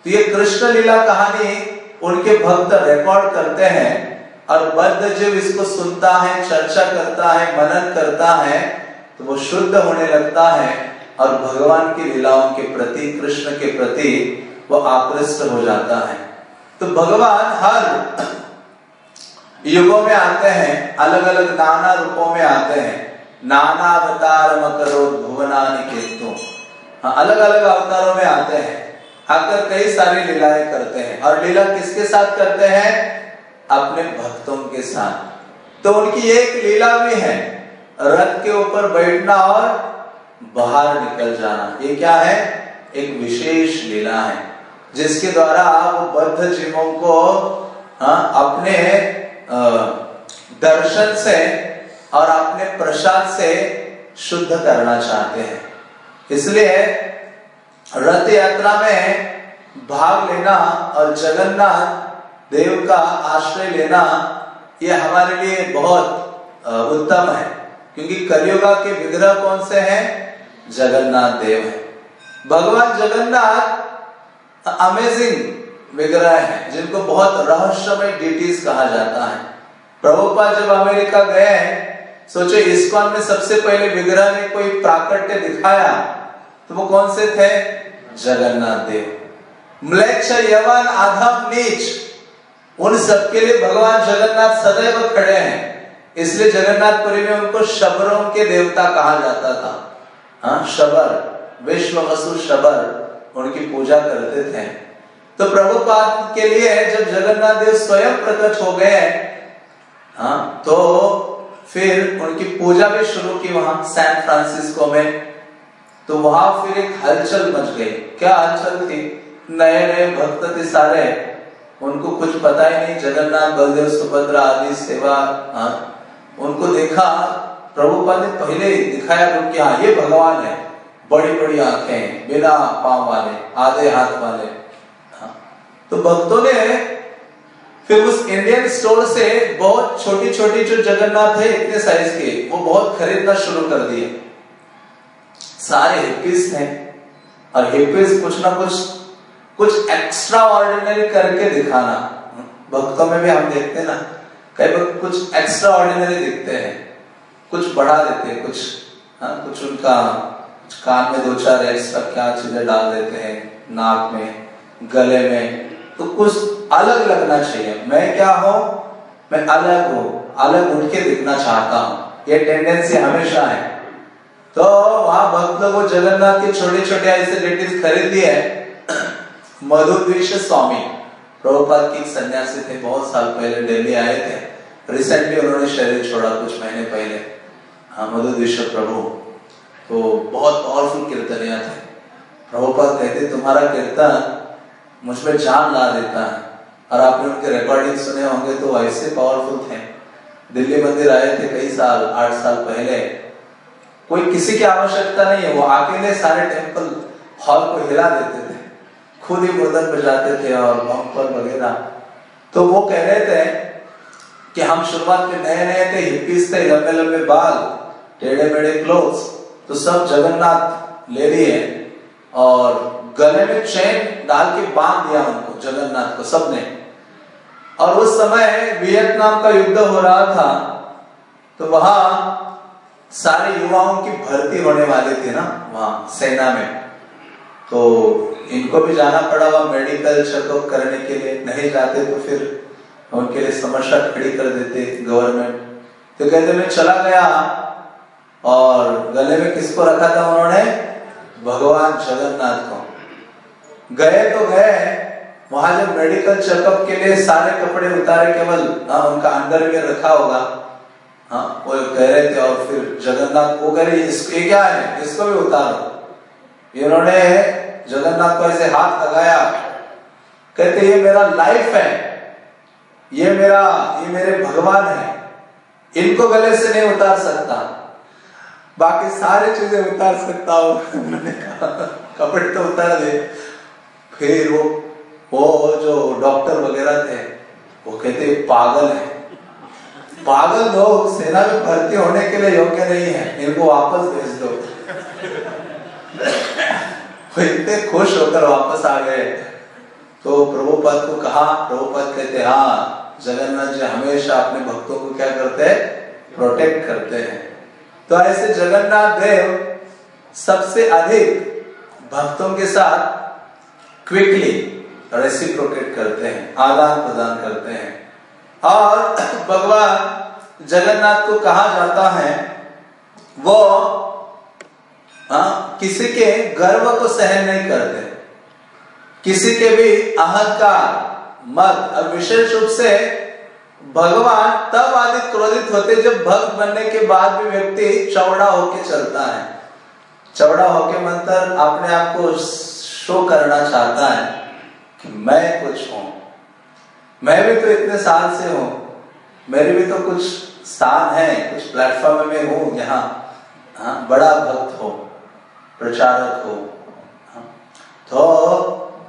तो ये कृष्ण लीला कहानी उनके भक्त रिकॉर्ड करते हैं और बद्ध जब इसको सुनता है, चर्चा करता है, मनन करता है तो वो शुद्ध होने लगता है और भगवान की लीलाओं के प्रति, कृष्ण के प्रति वो आकृष्ट हो जाता है। तो भगवान हर युगों में आते हैं अलग अलग नाना रूपों में आते हैं। नाना अवतार मकरो भुवनानि केतु। हाँ अलग अलग अवतारों में आते हैं। आकर कई सारी लीलाएँ करते हैं। और लीला किसके साथ करते हैं? अपने भक्तों के साथ। तो उनकी एक लीला भी है, रथ के ऊपर बैठना और बाहर निकल जाना। ये क्या है? एक विशेष लीला है। जिसके द्वारा वो बद्ध जीवों को हाँ, अपने दर्शन से और अपने प्रसाद से शुद्ध करना चाहते हैं। इसलिए रथ यात्रा में भाग लेना और जगन्नाथ देव का आश्रय लेना यह हमारे लिए बहुत उत्तम है। क्योंकि कलियुगा के विग्रह कौन से हैं? जगन्नाथ देव है। भगवान जगन्नाथ अमेजिंग विग्रह है, जिनको बहुत रहस्यमय डिटीज कहा जाता है। प्रभुपा जब अमेरिका गए हैं, सोचो इस्कॉन में सबसे पहले विग्रह ने कोई प्राकट्य दिखाया तो वो कौन से थे? जगन्नाथ देव। म्लेच्छ, यवन आधम नीच, उन सबके लिए भगवान जगन्नाथ सदैव खड़े हैं। इसलिए जगन्नाथपुरी में उनको शबरों के देवता कहा जाता था। हाँ शबर विश्व वसु शबर। उनकी पूजा करते थे। तो प्रभुपाद के लिए जब जगन्नाथ देव स्वयं प्रकट हो गए हाँ तो फिर उनकी पूजा भी शुरू की वहाँ सैन फ्रांसिस्को में। तो वहाँ फिर एक हलचल मच गई। क्या हलचल थी? नए नए भक्त थे सारे। उनको कुछ पता ही नहीं, जगन्नाथ, बलदेव, सुभद्रा आदि सेवा हाँ। उनको देखा, प्रभुपाद ने पहले दिखाया उनके हाँ ये भगवान है। बड़ी बड़ी आँखें, बिना पाँव वाले, आधे हाथ वाले हाँ। तो भक्तों ने फिर उस इंडियन स्टोर से बहुत छोटी छोटी जो जगन्नाथ है, इतने साइज़ के, वो बहुत खरीदना शुरू कर दिए सारे हिप्पीज थे और हिप्पीज कुछ ना कुछ कुछ एक्स्ट्रा ऑर्डिनरी करके दिखाना भक्तों में भी हम देखते हैं ना, कई बार कुछ एक्स्ट्रा ऑर्डिनरी दिखते हैं, कुछ बढ़ा देते हैं, कुछ हाँ कुछ उनका कान में दो चार एक्स्ट्रा क्या चीज़ें डाल देते हैं, नाक में, गले में तो कुछ अलग लगना चाहिए। मैं क्या हूँ? मैं अलग हूँ। अलग उठ के दिखना चाहता हूँ। ये टेंडेंसी हमेशा है। तो वहाँ भक्त लोगों जगन्नाथ के छोटे छोटे ऐसे लेडीज़ खरीद दिए मधुद्विष स्वामी, प्रभुपाद की सन्यासी थे, बहुत साल पहले दिल्ली आए थे। रिसेंटली उन्होंने शरीर छोड़ा कुछ महीने पहले। हाँ मधुद्विष प्रभु। तो बहुत पावरफुल कीर्तनिया थे। प्रभुपाद कहते, तुम्हारा कीर्तन मुझमें जान ला देता है। और आपने उनके रिकॉर्डिंग सुने होंगे तो ऐसे पावरफुल थे। दिल्ली मंदिर आए थे कई साल, आठ साल पहले। कोई किसी की आवश्यकता नहीं है। वो अकेले सारे टेंपल हॉल को हिला देते थे। खुद ही मुर्दन बजाते थे और बम्पर वगैरह। तो वो कह रहे थे कि हम शुरुआत में नए नए थे हिप्पीज थे लंबे लंबे बाल टेढ़े मेढ़े क्लोथ्स तो सब जगन्नाथ ले लिए और गले में चैन डाल के बाँध दिया उनको, जगन्नाथ को, सबने। और उस समय वियतनाम का युद्ध हो रहा था तो वहाँ सारे युवाओं की भर्ती होने वाली थी ना, वहाँ, सेना में। तो इनको भी जाना पड़ा वहाँ मेडिकल चेकअप करने के लिए। नहीं जाते तो फिर उनके लिए समस्या खड़ी कर देते गवर्नमेंट। तो कहते, मैं चला गया और गले में किसको रखा था उन्होंने? भगवान जगन्नाथ को। गए तो गए वहाँ जब मेडिकल चेकअप के लिए सारे कपड़े उतारे केवल हाँ, उनका अंदर में रखा होगा। हाँ वो कह रहे थे और फिर जगन्नाथ वो कह रहे इसको क्या है? इसको भी उतारो। इन्होंने जगन्नाथ को ऐसे हाथ लगाया। कहते ये मेरा लाइफ है। ये मेरा ये मेरे भगवान है। इनको गले से नहीं उतार सकता। बाकी सारी चीज़ें उतार सकता हूँ। उन्होंने कहा, कपड़े तो उतार दे। फिर वो वो जो डॉक्टर वगैरह थे, वो कहते, पागल है। पागल लोग सेना में भर्ती होने के लिए योग्य नहीं है। इनको वापस भेज दो। इतने खुश होकर वापस आ गए। तो प्रभुपद को कहा, प्रभुपद कहते हाँ जगन्नाथ जी हमेशा अपने भक्तों को क्या करते हैं? प्रोटेक्ट करते हैं। तो ऐसे जगन्नाथ देव सबसे अधिक भक्तों के साथ क्विकली रेसिप्रोकेट करते हैं आदान प्रदान करते हैं। और भगवान जगन्नाथ को कहा जाता है वो आ, किसी के गर्व को सहन नहीं करते। किसी के भी अहंकार मत और विशेष रूप से भगवान तब आदि क्रोधित होते जब भक्त बनने के बाद भी व्यक्ति चौड़ा होके चलता है। चौड़ा होके मतलब अपने आप को शो करना चाहता है कि मैं कुछ हूँ। मैं भी तो इतने साल से हूँ। मेरे भी तो कुछ स्थान है कुछ प्लेटफॉर्म में हूँ यहाँ हाँ, बड़ा भक्त हो प्रचारक हो। हाँ, तो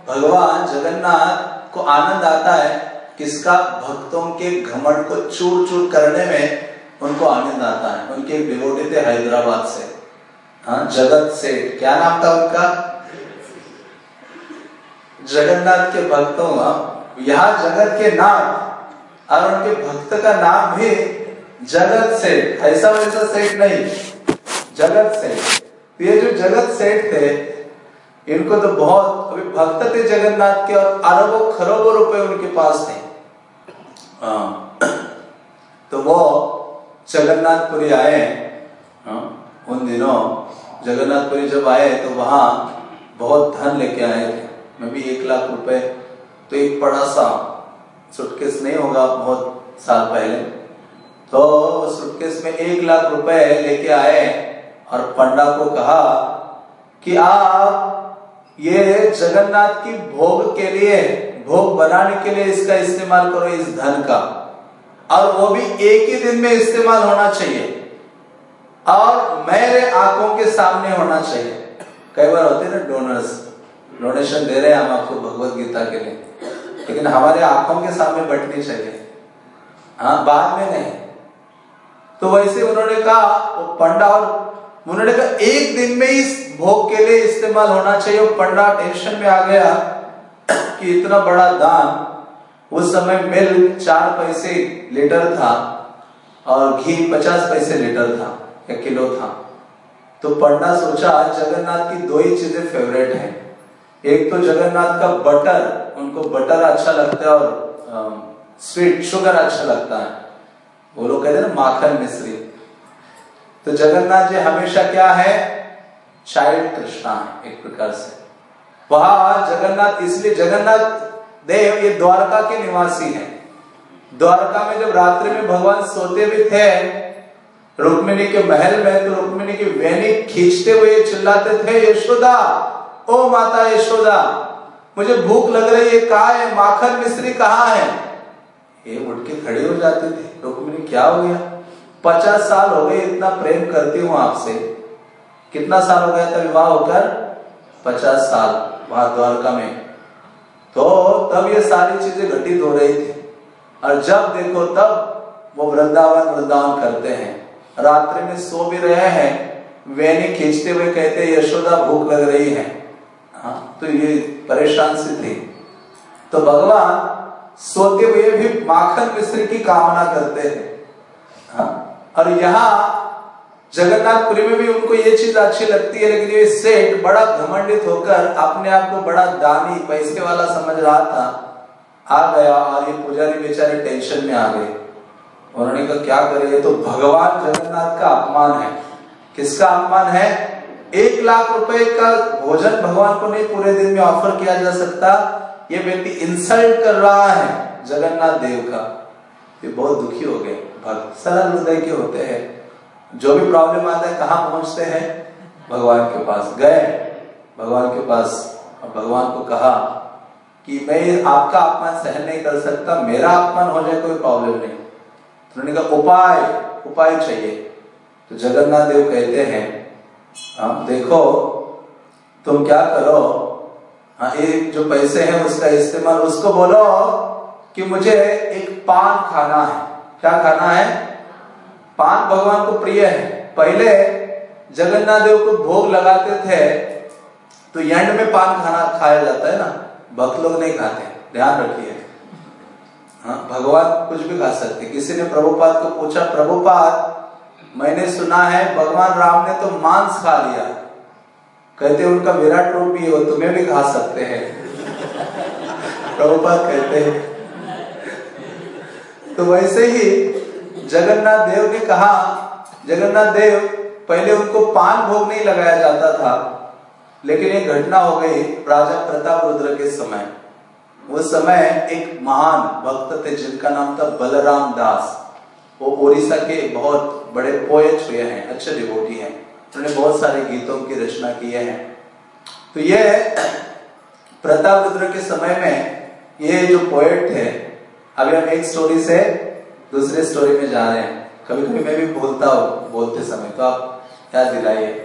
भगवान जगन्नाथ को आनंद आता है। किसका भक्तों के घमंड को चूर चूर करने में उनको आनंद आता है? उनके डिवोटी थे हैदराबाद से। हाँ जगत सेठ क्या नाम था उनका? जगन्नाथ के भक्तों यहाँ जगत के नाम और उनके भक्त का नाम भी जगत सेठ ऐसा वैसा सेठ नहीं। जगत सेठ तो ये जो जगत सेठ थे, इनको तो बहुत अभी भक्त थे जगन्नाथ के और अरबों खरबों रुपए उनके पास थे। तो वो जगन्नाथपुरी आए। हाँ, उन दिनों जगन्नाथपुरी जब आए तो वहाँ बहुत धन लेके आए थे। मैं भी एक लाख रुपए। तो एक बड़ा सा सुटकेस नहीं होगा बहुत साल पहले। तो सुटकेस में एक लाख रुपए लेके आए और पंडा को कहा कि आप ये जगन्नाथ की भोग के लिए भोग बनाने के लिए इसका इस्तेमाल करो इस धन का। और वो भी एक ही दिन में इस्तेमाल होना चाहिए। और मेरे आँखों के सामने होना चाहिए। कई बार होते ना डोनर्स डोनेशन दे रहे हैं हम आपको भगवत गीता के लिए। लेकिन हमारे आँखों के सामने बैठनी चाहिए। हाँ बाद में नहीं। तो वैसे उन्होंने कहा, वो पंडा और उन्होंने कहा, एक दिन में इस भोग के लिए इस्तेमाल होना चाहिए। पंडा टेंशन में आ गया। कि इतना बड़ा दान उस समय मिल्क चार पैसे लीटर था और घी पचास पैसे लीटर था या किलो था। तो पढ़ना सोचा जगन्नाथ की दो ही चीज़ें फेवरेट हैं। एक तो जगन्नाथ का बटर उनको बटर अच्छा लगता है और स्वीट शुगर अच्छा लगता है। वो लोग कहते हैं माखन मिश्री। तो जगन्नाथ जी, हमेशा क्या है? चाइल्ड कृष्णा है एक प्रकार से। वहाँ जगन्नाथ, इसलिए जगन्नाथ देव ये द्वारका के निवासी हैं। द्वारका में जब रात्रि में भगवान सोते भी थे, रुक्मिणी के महल में तो रुक्मिणी की वेणी खींचते हुए चिल्लाते थे, यशोदा, ओ माता यशोदा, मुझे भूख लग रही है, कहा है? माखन मिश्री कहा है? ये उठ के खड़े हो जाते थे। रुक्मिणी, क्या हो गया? पचास साल हो गए, इतना प्रेम करती हूँ आपसे। कितना साल हो गया था विवाह होकर? पचास साल। वहाँ द्वारका में। तो तब ये सारी चीज़ें घटित हो रही थी। और जब देखो तब वो वृंदावन वृंदावन करते हैं। रात्रि में सो भी रहे हैं। वेनी खींचते हुए कहते यशोदा, भूख लग रही है। हाँ तो ये परेशान से थे। तो भगवान सोते हुए भी माखन मिश्र की कामना करते हैं। हाँ और यहाँ जगन्नाथपुरी में भी उनको ये चीज़ अच्छी लगती है, लेकिन ये सेठ बड़ा घमंडित होकर अपने आप को बड़ा दानी पैसे वाला समझ रहा था। आ गया और ये पुजारी बेचारे टेंशन में आ गए। उन्होंने कहा, क्या करे? ये तो भगवान जगन्नाथ का अपमान है। किसका अपमान है? एक लाख रुपए का भोजन भगवान को नहीं पूरे दिन में ऑफ़र किया जा सकता। ये व्यक्ति इंसल्ट कर रहा है जगन्नाथ देव का। ये बहुत दुखी हो गए। भक्त सरल हृदय के होते हैं। जो भी प्रॉब्लम आता है, कहाँ पहुँचते हैं? भगवान के पास गए। भगवान के पास, और भगवान को कहा कि मैं आपका अपमान सहन नहीं कर सकता, मेरा अपमान हो जाए कोई प्रॉब्लम नहीं। तो उन्होंने कहा, उपाय उपाय चाहिए। तो जगन्नाथ देव कहते हैं हाँ देखो, तुम क्या करो? हाँ ये जो पैसे हैं, उसका इस्तेमाल, उसको बोलो कि मुझे एक पान खाना है। क्या खाना है? पान भगवान को प्रिय है। पहले जगन्नाथ देव को भोग लगाते थे तो एंड में पान खाना खाया जाता है ना? भक्त लोग नहीं खाते, ध्यान रखिए। हाँ भगवान कुछ भी खा सकते किसी ने प्रभुपाद को पूछा, प्रभुपाद, मैंने सुना है भगवान राम ने तो मांस खा लिया। कहते उनका विराट रूप भी हो, तुम्हें भी खा सकते हैं। प्रभुपाद कहते हैं। तो वैसे ही जगन्नाथ देव ने कहा, जगन्नाथ देव, पहले उनको पान भोग नहीं लगाया जाता था, लेकिन एक घटना हो गई राजा प्रताप रुद्र के समय। उस समय एक महान भक्त थे, जिनका नाम था बलराम दास। वो ओडिशा के बहुत बड़े पोएट हुए हैं, अच्छे डिवोटी हैं। उन्होंने बहुत सारे गीतों की रचना किए हैं। तो ये प्रताप रुद्र के समय में ये जो पोएट थे अभी हम एक स्टोरी से दूसरे स्टोरी में जा रहे हैं। कभी कभी मैं भी बोलता हूँ, बोलते समय तो आप याद दिलाइए?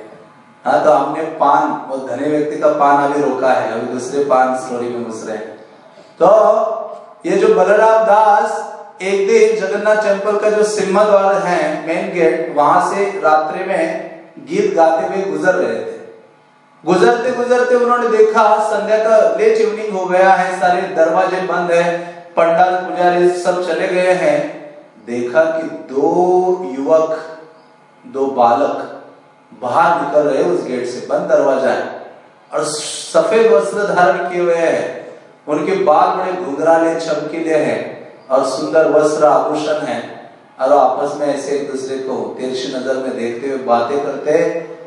हाँ तो हमने पान, वो धनी व्यक्ति का पान अभी रोका है, अभी दूसरे पान स्टोरी में घुस रहे हैं। तो ये जो बलराम दास, एक दिन जगन्नाथ टेंपल का जो सिम्हा द्वार है मेन गेट वहाँ से रात्रि में गीत गाते हुए गुजर रहे थे। गुजरते गुजरते उन्होंने देखा, संध्या का लेट इवनिंग हो गया है, सारे दरवाजे बंद है, पंडाल पुजारी सब चले गए हैं। देखा कि दो युवक, दो बालक बाहर निकल रहे उस गेट से, बंद दरवाज़ा है और सफ़ेद वस्त्र धारण किए हुए हैं। उनके बाल बड़े घुंघराले, चमकीले हैं और सुंदर वस्त्र आभूषण है और आपस में ऐसे एक दूसरे को तिरछी नज़र में देखते हुए बातें करते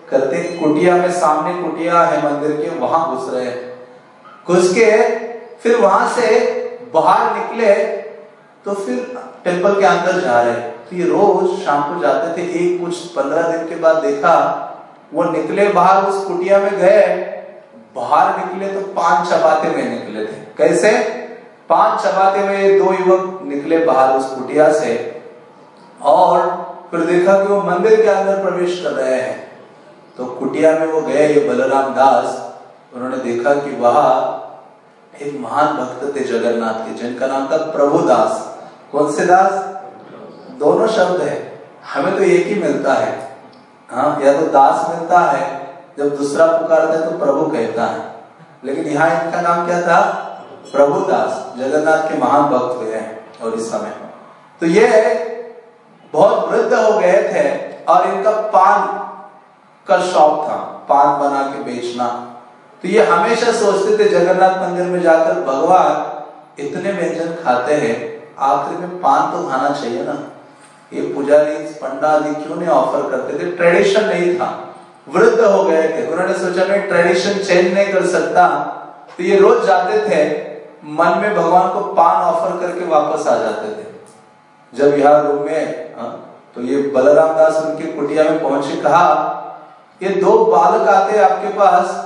करते कुटिया में सामने कुटिया है मंदिर के, वहाँ घुस रहे घुस के फिर वहाँ से बाहर निकले तो फिर टेंपल के अंदर जा रहे। तो ये रोज शाम को जाते थे, एक कुछ पंद्रह दिन के बाद देखा, वो निकले बाहर, उस कुटिया में गए, बाहर निकले तो पाँच चबाते में निकले थे। कैसे? पाँच चपाते में दो युवक निकले बाहर उस कुटिया से और फिर देखा कि वो मंदिर के अंदर प्रवेश कर रहे हैं। तो कुटिया में वो गए, ये बलराम दास, उन्होंने देखा कि वहाँ एक महान भक्त थे जगन्नाथ के, जिनका नाम था प्रभुदास कौन से दास? दोनों शब्द है। हमें तो एक ही मिलता है। हाँ या तो दास मिलता है, जब दूसरा पुकारता है तो प्रभु कहता है। लेकिन यहाँ इनका नाम क्या था? प्रभु दास, जगन्नाथ के महान भक्त हुए हैं और इस समय। तो ये बहुत वृद्ध हो गए थे और इनका पान का शौक था, पान बना के बेचना। तो ये हमेशा सोचते थे, जगन्नाथ मंदिर में जाकर भगवान इतने व्यंजन खाते हैं आखिर में पान तो खाना चाहिए ना। ये पुजारी पंडाली क्यों नहीं ऑफ़र करते थे? ट्रेडिशन नहीं था। वृद्ध हो गए थे। उन्होंने सोचा मैं ट्रेडिशन चेंज नहीं कर सकता। तो ये रोज जाते थे मन में भगवान को पान ऑफ़र करके वापस आ जाते थे। जब यहाँ रूम में आ, तो ये बलराम दास उनकी कुटिया में पहुँचे कहा ये दो बालक आते आपके पास।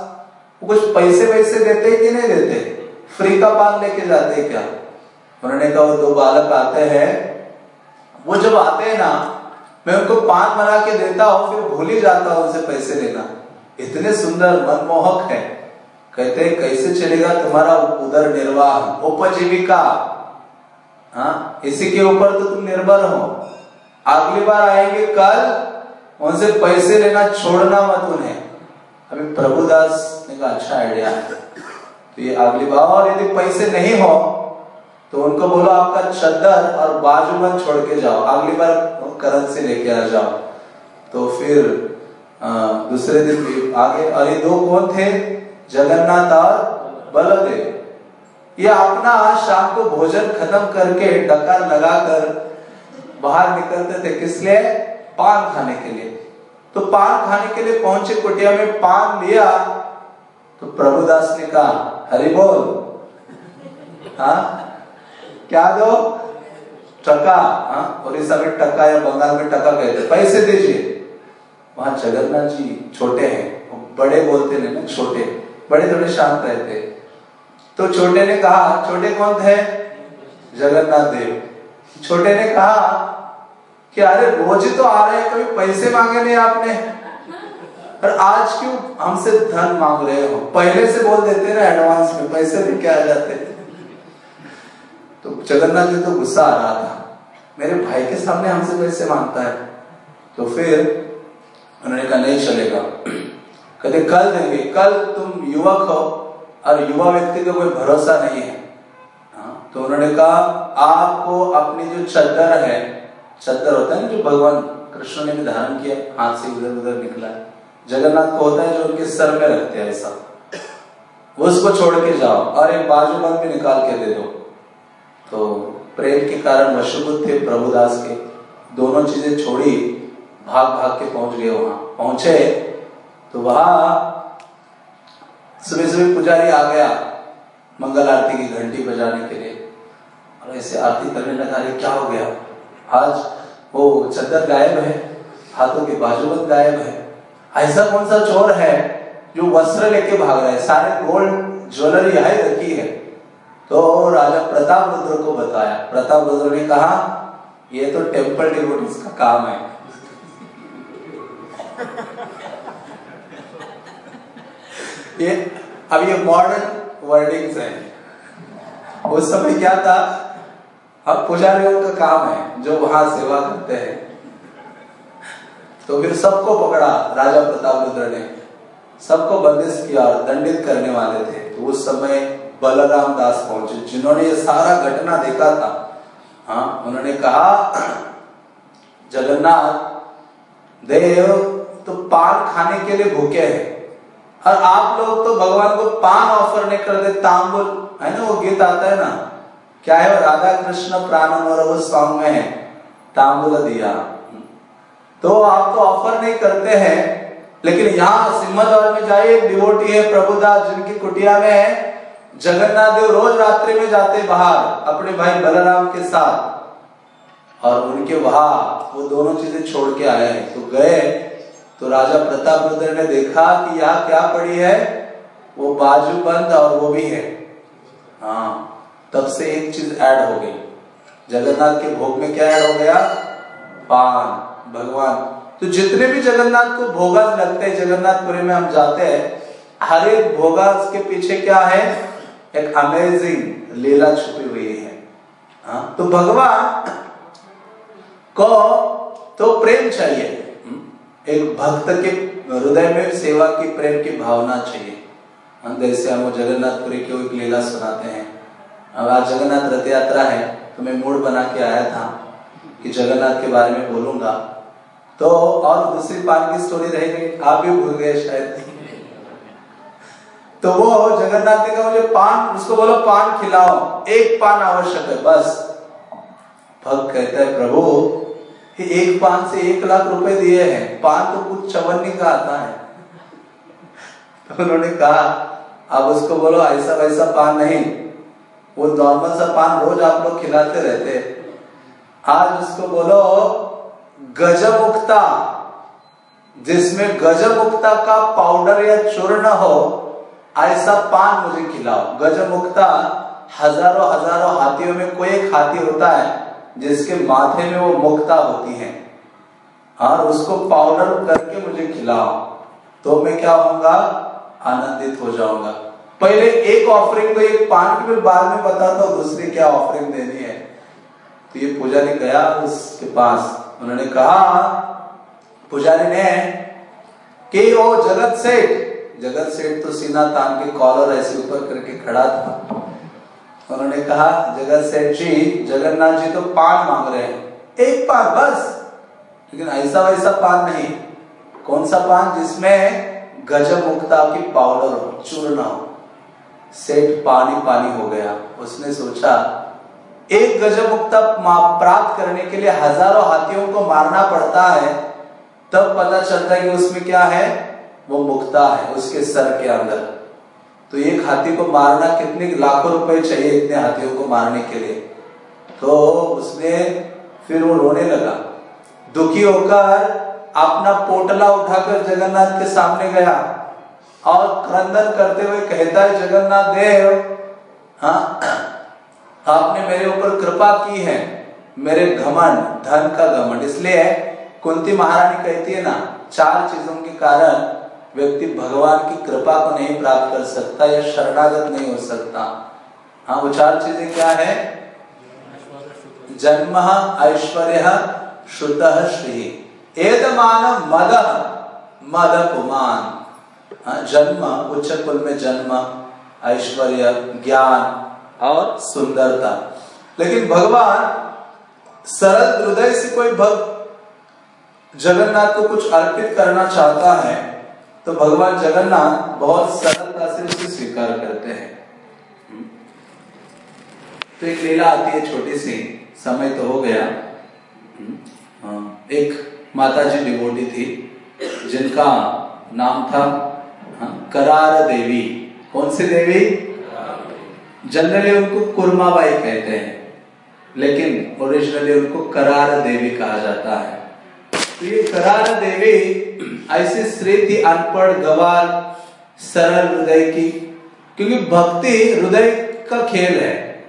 कुछ पैसे वैसे देते कि नहीं देते? फ्री का पान लेके जाते क्या? उन्होंने कहा, वो दो बालक आते हैं। वो जब आते हैं ना, मैं उनको पान बना के देता हूँ, फिर भूल ही जाता हूँ उनसे पैसे लेना। इतने सुंदर मनमोहक है। कहते हैं, कैसे चलेगा तुम्हारा उदर निर्वाह? उपजीविका। हाँ इसी के ऊपर तो तुम निर्भर हो। अगली बार आएँगे कल, उनसे पैसे लेना छोड़ना मत उन्हें। अभी प्रभुदास ने कहा अच्छा आइडिया तो ये अगली बार, और यदि पैसे नहीं हो तो उनको बोलो आपका चद्दर और बाजूबंद छोड़ के जाओ। अगली बार करेंसी लेके आ जाओ। तो फिर आ, दूसरे दिन भी आगे और ये दो कौन थे? जगन्नाथ और बलदेव। ये अपना शाम को भोजन खत्म करके डकार लगाकर बाहर निकलते थे किस लिए? पान खाने के लिए। तो पान खाने के लिए पहुँचे कुटिया में पान लिया। तो प्रभुदास ने कहा हरि बोल। हाँ? क्या दो? टका हाँ? उड़ीसा में टका या बंगाल में टका कहते पैसे दीजिए। वहाँ जगन्नाथ जी छोटे हैं। बड़े बोलते नहीं ना, छोटे। बड़े थोड़े शांत रहते। तो छोटे ने कहा, छोटे कौन थे? जगन्नाथ देव। छोटे ने कहा कि अरे रोज तो आ रहे हैं, कभी पैसे मांगे नहीं आपने। पर आज क्यों हमसे धन मांग रहे हो? पहले से बोल देते ना एडवांस में, पैसे भी क्या आ जाते? तो जगन्नाथ जी तो गुस्सा आ रहा था। मेरे भाई के सामने हमसे पैसे माँगता है। तो फिर उन्होंने कहा नहीं चलेगा। कहते कल देंगे। कल तुम युवक हो और युवा व्यक्ति का कोई भरोसा नहीं है। हाँ, तो उन्होंने कहा आपको अपनी जो चद्दर है चद्दर होता है ना जो भगवान कृष्ण ने भी धारण किया हाथ से उधर उधर निकला है। जगन्नाथ को होता है जो उनके सर में रखते हैं ऐसा। उसको छोड़ के जाओ और एक बाजू बाजूबंद भी निकाल के दे दो। तो प्रेम के कारण वशुभुत थे प्रभुदास के। दोनों चीज़ें छोड़ी भाग भाग के पहुँच गए वहाँ। पहुँचे तो वहाँ सुबह सुबह पुजारी आ गया मंगल आरती की घंटी बजाने के लिए। और ऐसे आरती करने लगा क्या हो गया? आज वो चद्दर गायब है, हाथों के बाजूबंद गायब है। ऐसा कौन सा चोर है जो वस्त्र लेके भाग रहा है? सारे गोल्ड ज्वेलरी यहाँ रखी है। तो राजा प्रताप रुद्र को बताया। प्रताप रुद्र ने कहा, ये तो टेंपल डिवोटीज का काम है। ये, अब ये मॉडर्न वर्डिंग्स है। उस समय क्या था? अब पुजारियों का काम है, जो वहाँ सेवा करते हैं। तो फिर सबको पकड़ा राजा प्रताप रुद्र ने। सबको बंदिश किया और दंडित करने वाले थे। तो उस समय बलराम दास पहुँचे, जिन्होंने ये सारा घटना देखा था। हाँ उन्होंने कहा, जगन्नाथ, देव तो पान खाने के लिए भूखे हैं। और आप लोग तो भगवान को पान ऑफ़र नहीं करते, तांबुल, है ना, वो गीत आता है ना? क्या है वो? राधा कृष्ण प्राणम और वो सॉन्ग में है, तांबुल दिया। तो आप तो ऑफ़र नहीं करते हैं, लेकिन यहाँ सिम्मदौर में जाइए डिवोटी है, प्रभुदास, जिनकी कुटिया में है जगन्नाथ देव रोज रात्रि में जाते बाहर अपने भाई बलराम के साथ। और उनके वहाँ वो दोनों चीज़ें छोड़ के आए हैं। तो गए तो राजा प्रताप रुद्र ने देखा कि यहाँ क्या पड़ी है? वो बाजू बंद और वो भी है। हाँ तब से एक चीज़ ऐड हो गई। जगन्नाथ के भोग में क्या ऐड हो गया? पान, भगवान। तो जितने भी जगन्नाथ को भोगास लगते हैं, जगन्नाथपुरी में हम जाते हैं, हर एक भोगास के पीछे क्या है? एक अमेजिंग लीला छुपी हुई है। हाँ? तो भगवान को तो प्रेम चाहिए। एक भक्त के हृदय में सेवा की प्रेम की भावना चाहिए। जैसे हम जगन्नाथपुरी की एक लीला सुनाते हैं। अब आज जगन्नाथ रथ यात्रा है तो मैं मूड बना के आया था कि जगन्नाथ के बारे में बोलूँगा। तो और दूसरी पान की स्टोरी रह गई आप भी भूल गए शायद। तो वो जगन्नाथ ने कहा, मुझे पान उसको बोलो, पान खिलाओ, एक पान आवश्यक है, बस। भक्त कहता है, प्रभु एक पान से एक लाख रुपए दिए हैं, पान तो कुछ चवन्नी का आता है। तो उन्होंने कहा, अब उसको बोलो, ऐसा वैसा पान नहीं, वो नॉर्मल सा पान रोज आप लोग खिलाते रहते आज उसको बोलो, गजब गजमुक्ता जिसमें गजमुक्ता का पाउडर या चूर्ण हो ऐसा पान मुझे खिलाओ। गजमुक्ता हज़ारों हज़ारों हाथियों में कोई एक हाथी होता है, जिसके माथे में वो मुक्ता होती है। और उसको पाउडर करके मुझे खिलाओ। तो मैं क्या होऊँगा? आनंदित हो जाऊँगा। पहले एक ऑफरिंग तो एक पान की फिर बाद में बताता हूँ, दूसरी क्या ऑफरिंग देनी है। तो ये पुजारी गया उसके पास। उन्होंने कहा, पुजारी ने, कि ओ जगत सेठ जगत सेठ तो सीना तान के कॉलर ऐसे ऊपर करके खड़ा था। उन्होंने कहा, जगत सेठ जी, जगन्नाथ जी तो पान मांग रहे हैं। एक पान बस। लेकिन ऐसा वैसा पान नहीं। कौन सा पान जिसमें गजब मुक्ता की पाउडर हो, चूर्ण हो? सेठ पानी पानी हो गया। उसने सोचा, एक गजब मुक्ता प्राप्त करने के लिए हज़ारों हाथियों को मारना पड़ता है। तब पता चलता है कि उसमें क्या है? वो मुक्ता है, उसके सर के अंदर। तो एक हाथी को मारना कितने लाखों रुपए चाहिए इतने हाथियों को मारने के लिए? तो उसने फिर वो रोने लगा। दुखी होकर अपना पोटला उठाकर जगन्नाथ के सामने गया और क्रंदन करते हुए कहता है, जगन्नाथ देव हाँ आपने मेरे ऊपर कृपा की है, मेरे घमंड, धन का घमंड। इसलिए कुंती महारानी कहती है ना, चार चीज़ों के कारण व्यक्ति भगवान की कृपा को नहीं प्राप्त कर सकता या शरणागत नहीं हो सकता। हाँ वो चार चीज़ें क्या है? जन्म ऐश्वर्य शुद्ध श्री। एदमान मद मद कुमान हाँ, जन्म उच्च कुल में जन्म ऐश्वर्य ज्ञान और सुंदरता। लेकिन भगवान सरल हृदय से कोई भक्त जगन्नाथ को कुछ अर्पित करना चाहता है तो भगवान जगन्नाथ बहुत सरलता से उसे स्वीकार करते हैं। तो एक लीला आती है छोटी सी समय तो हो गया। हाँ, एक माता जी डिवोटी थी जिनका नाम था हाँ, करार देवी। कौन सी देवी? जनरली उनको कुरमाबाई कहते हैं लेकिन ओरिजिनली उनको करार देवी कहा जाता है। तो ये करार देवी ऐसी स्त्री थी अनपढ़ गवार सरल हृदय की, क्योंकि भक्ति हृदय का खेल है।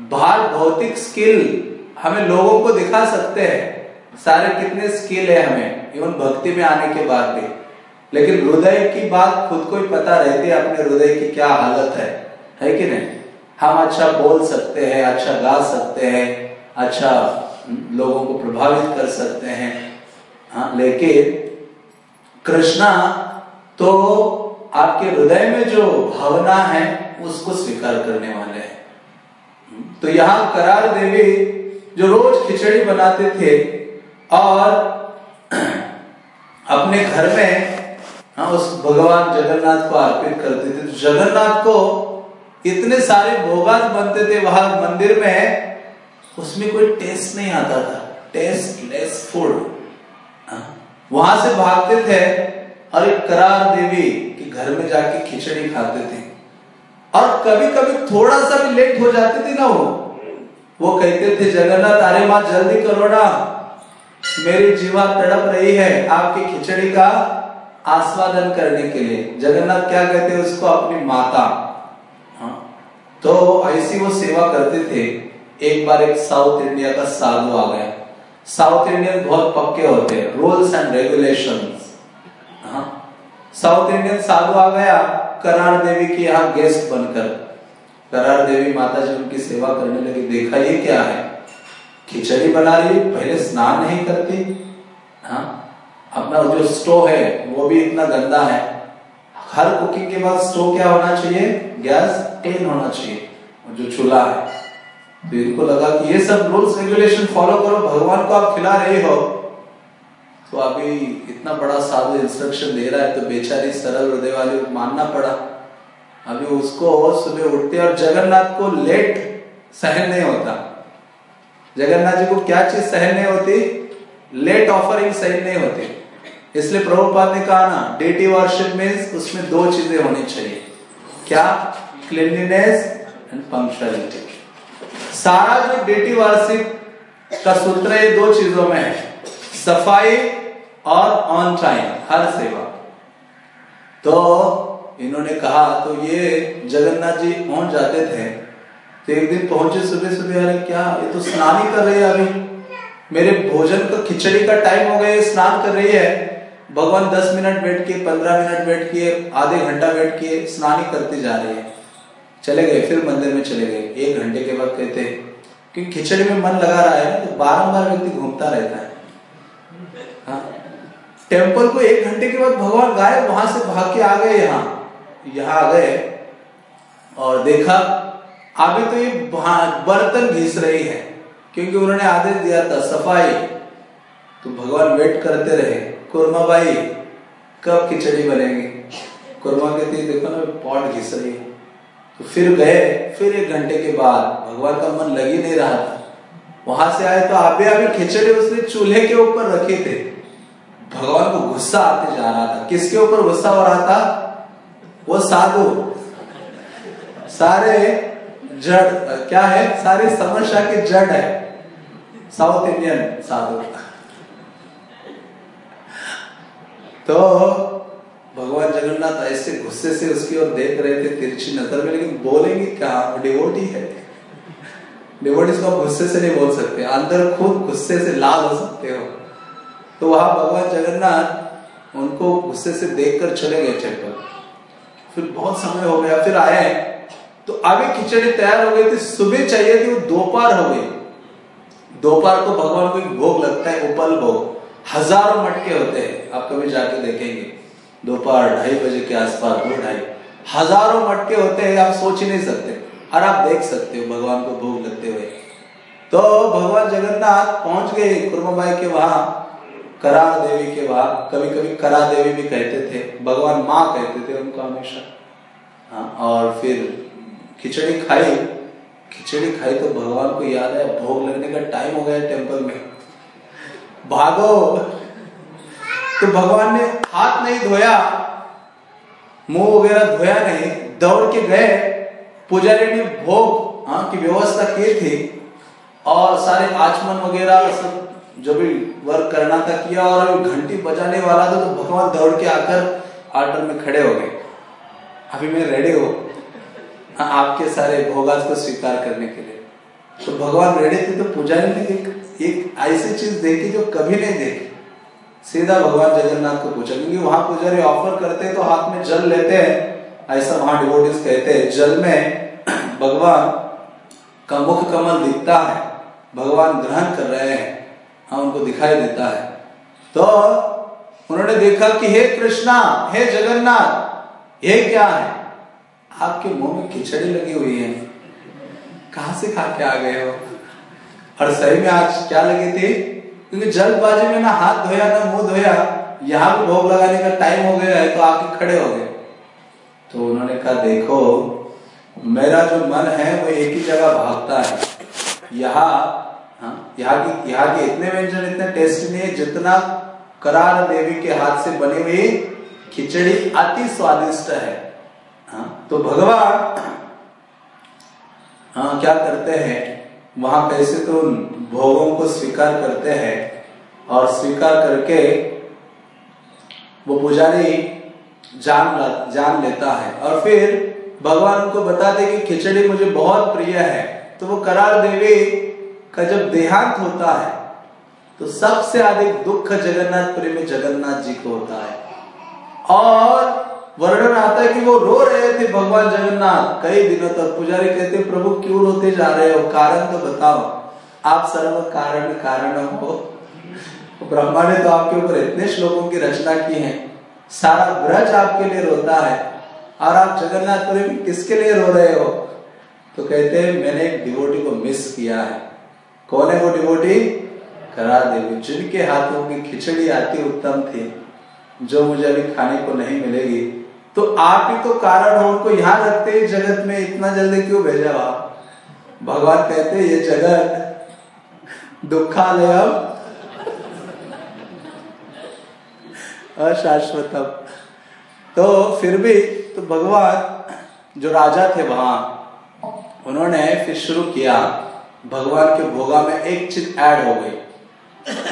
बाहर भौतिक स्किल हमें लोगों को दिखा सकते हैं। सारे कितने स्किल है हमें, इवन भक्ति में आने के बाद भी। लेकिन हृदय की बात खुद को ही पता रहती है, अपने हृदय की क्या हालत है। है कि नहीं? हम अच्छा बोल सकते हैं अच्छा गा सकते हैं अच्छा लोगों को प्रभावित कर सकते हैं। हाँ लेकिन कृष्णा तो आपके हृदय में जो भावना है, उसको स्वीकार करने वाले हैं। तो यहाँ करार देवी जो रोज खिचड़ी बनाते थे, और अपने घर में हाँ उस भगवान जगन्नाथ को अर्पित करते थे। तो जगन्नाथ को इतने सारे भोगास बनते थे वहाँ मंदिर में, उसमें कोई टेस्ट नहीं आता था। टेस्ट लेस फ़ूड वहाँ से भागते थे और एक करार देवी के घर में जाके खिचड़ी खाते थे। और कभी कभी थोड़ा सा भी लेट हो जाते थे ना वो। वो कहते थे, जगन्नाथ, अरे माँ, जल्दी करो ना। मेरी जीवा तड़प रही है आपकी खिचड़ी का आस्वादन करने के लिए। जगन्नाथ क्या कहते हैं उसको? अपनी माता। हाँ। तो ऐसी वो सेवा करते थे। एक बार एक साउथ इंडिया का साधु आ गया। साउथ इंडियन बहुत पक्के होते हैं। Rules and regulation South Indian साधु आ गया, करार देवी के यहाँ गेस्ट बनकर। करार देवी माता जी उनकी सेवा करने लगी। देखा ये क्या है? खिचड़ी बना रही पहले स्नान नहीं करती। हाँ। अपना जो स्टोव है, वो भी इतना गंदा है। हर कुकिंग के बाद स्टोव क्या होना चाहिए? गैस क्लीन होना चाहिए। जो चूल्हा है। तो इनको लगा कि ये सब रूल्स रेगुलेशन फॉलो करो, भगवान को आप खिला रहे हो। तो अभी इतना बड़ा साधु इंस्ट्रक्शन दे रहा है तो बेचारी सरल हृदय वाले मानना पड़ा। अभी उसको सुबह उठते और जगन्नाथ को लेट सहन नहीं होता। जगन्नाथ जी को क्या चीज़ सहन नहीं होती? लेट ऑफरिंग सहन नहीं होती। इसलिए प्रभुपाद ने कहा ना डेटी वर्शिप मीन्स उसमें दो चीज़ें होनी चाहिए। क्या? क्लिनलीनेस एंड पंक्चुअलिटी सारा जो डेटी वार्षिक का सूत्र है दो चीज़ों में है। सफ़ाई और ऑन टाइम, हर सेवा। तो इन्होंने कहा तो ये जगन्नाथ जी पहुँच जाते थे तो एक दिन पहुँचे सुबह सुबह अरे क्या, ये तो स्नान ही कर रही है अभी। मेरे भोजन का खिचड़ी का टाइम हो गया स्नान कर रही है। भगवान दस मिनट बैठ के, पंद्रह मिनट बैठ के, आधे घंटा बैठ के स्नान ही करती जा रही है। चले गए, फिर मंदिर में चले गए। एक घंटे के बाद कहते हैं क्योंकि खिचड़ी में मन लगा रहा है तो बारम्बार व्यक्ति घूमता रहता है। हाँ। टेंपल को एक घंटे के बाद भगवान गायब, वहाँ से भाग के आ गए यहाँ। यहाँ आ गए और देखा अभी तो ये बर्तन घिस रही है, क्योंकि उन्होंने आदेश दिया था, सफ़ाई। तो भगवान वेट करते रहे, कुरमा भाई, कब खिचड़ी बनेगी? कुरमा कहती, देखो ना, पॉट घिस रही है। तो फिर गए, फिर एक घंटे के बाद भगवान का मन लग ही नहीं रहा था। वहाँ से आए तो अभी अभी खिचड़ी उसने चूल्हे के ऊपर रखे थे। भगवान को गुस्सा आते जा रहा था। किसके ऊपर गुस्सा हो रहा था? वो साधु। सारे जड़, क्या है? सारे समस्या के जड़ है। साउथ इंडियन साधु। तो भगवान जगन्नाथ ऐसे गुस्से से उसकी ओर देख रहे थे, तिरछी नज़र में, लेकिन बोलेंगे क्या? डिवोटी है। डिवोटी को गुस्से से नहीं बोल सकते, अंदर खुद गुस्से से लाल हो सकते हो। तो वहाँ भगवान जगन्नाथ उनको गुस्से से देखकर चले गए चक्कर फिर बहुत समय हो गया, फिर आए। तो अभी खिचड़ी तैयार हो गई थी, सुबह चाहिए थी, वो दोपहर हो गई। दोपहर को भगवान को एक भोग लगता है, उपल भोग। हज़ारों मटके होते हैं, आप कभी जाके देखेंगे। दोपहर ढाई बजे के आसपास दो ढाई। हज़ारों मटके होते हैं, आप सोच ही नहीं सकते। और आप देख सकते हो, भगवान को भोग लगते हुए। तो भगवान जगन्नाथ पहुँच गए कुर्माबाई के वहाँ करार देवी के वहाँ। कभी कभी करा देवी भी कहते थे, भगवान माँ कहते थे उनको हमेशा। हाँ और फिर खिचड़ी खाई। खिचड़ी खाई तो भगवान को याद आया, भोग लगने का टाइम हो गया टेंपल में। भागो। तो भगवान ने हाथ नहीं धोया मुँह वगैरह धोया नहीं दौड़ के गए पुजारी ने भोग हाँ की व्यवस्था की थी और सारे आचमन वगैरह सब जो भी वर्क करना था किया और घंटी बजाने वाला था तो भगवान दौड़ के आकर आर्डर में खड़े हो गए। अभी मैं रेडी हूँ हाँ, आपके सारे भोगास को स्वीकार करने के लिए। तो भगवान रेडी थे तो पुजारी ने एक, एक ऐसी चीज़ देखी जो कभी नहीं देखी। सीधा भगवान जगन्नाथ को पूछा, क्योंकि वहाँ पुजारी ऑफ़र करते तो हाथ में जल लेते हैं। ऐसा वहाँ डिवोटिस कहते हैं, जल में भगवान का मुख कमल दिखता है, भगवान ग्रहण कर रहे हैं हाँ उनको दिखाई देता है। तो उन्होंने देखा कि हे कृष्णा, हे जगन्नाथ, ये क्या है? आपके मुँह में खिचड़ी लगी हुई है। कहा से खा के आ गए हो? और सही में आज क्या लगी थी? क्योंकि जल्दबाजी में ना हाथ धोया ना मुँह धोया यहाँ भी भोग लगाने का टाइम हो गया है तो आके खड़े हो गए। तो उन्होंने कहा देखो मेरा जो मन है वो एक ही जगह भागता है। यहाँ हाँ, यहाँ की यहाँ के इतने व्यंजन इतने टेस्ट नहीं है जितना करार देवी के हाथ से बनी हुई खिचड़ी अति स्वादिष्ट है। हाँ, तो भगवान हाँ क्या करते हैं वहाँ कैसे तो भोगों को स्वीकार करते हैं और स्वीकार करके वो पुजारी जान जान लेता है। और फिर भगवान उनको बताते कि खिचड़ी मुझे बहुत प्रिय है। तो वो करार देवी का जब देहांत होता है तो सबसे अधिक दुख जगन्नाथपुरी में जगन्नाथ जी को होता है। और वर्णन आता है कि वो रो रहे थे भगवान जगन्नाथ। कई दिनों तक पुजारी कहते प्रभु क्यों रोते जा रहे हो? कारण तो बताओ। आप सर्व कारण कारण हो ब्रह्मा ने तो आपके ऊपर इतने श्लोकों की रचना की है। सारा ब्रज आपके लिए रोता है। और आप जगन्नाथपुरी में किसके लिए रो रहे हो? तो कहते हैं, मैंने एक डिवोटी को मिस किया है। कौन है वो डिवोटी करा देवी। जिनके हाथों की खिचड़ी आती उत्तम थी, जो मुझे अभी खाने को नहीं मिलेगी। तो आप ही तो कारण हो, उनको यहाँ रखते जगत में, इतना जल्दी क्यों भेजा आप? भगवान कहते ये जगत दुखालय अशाश्वतम। तो फिर भी तो भगवान, जो राजा थे वहाँ, उन्होंने फिर शुरू किया। भगवान के भोगा में एक चीज़ ऐड हो गई।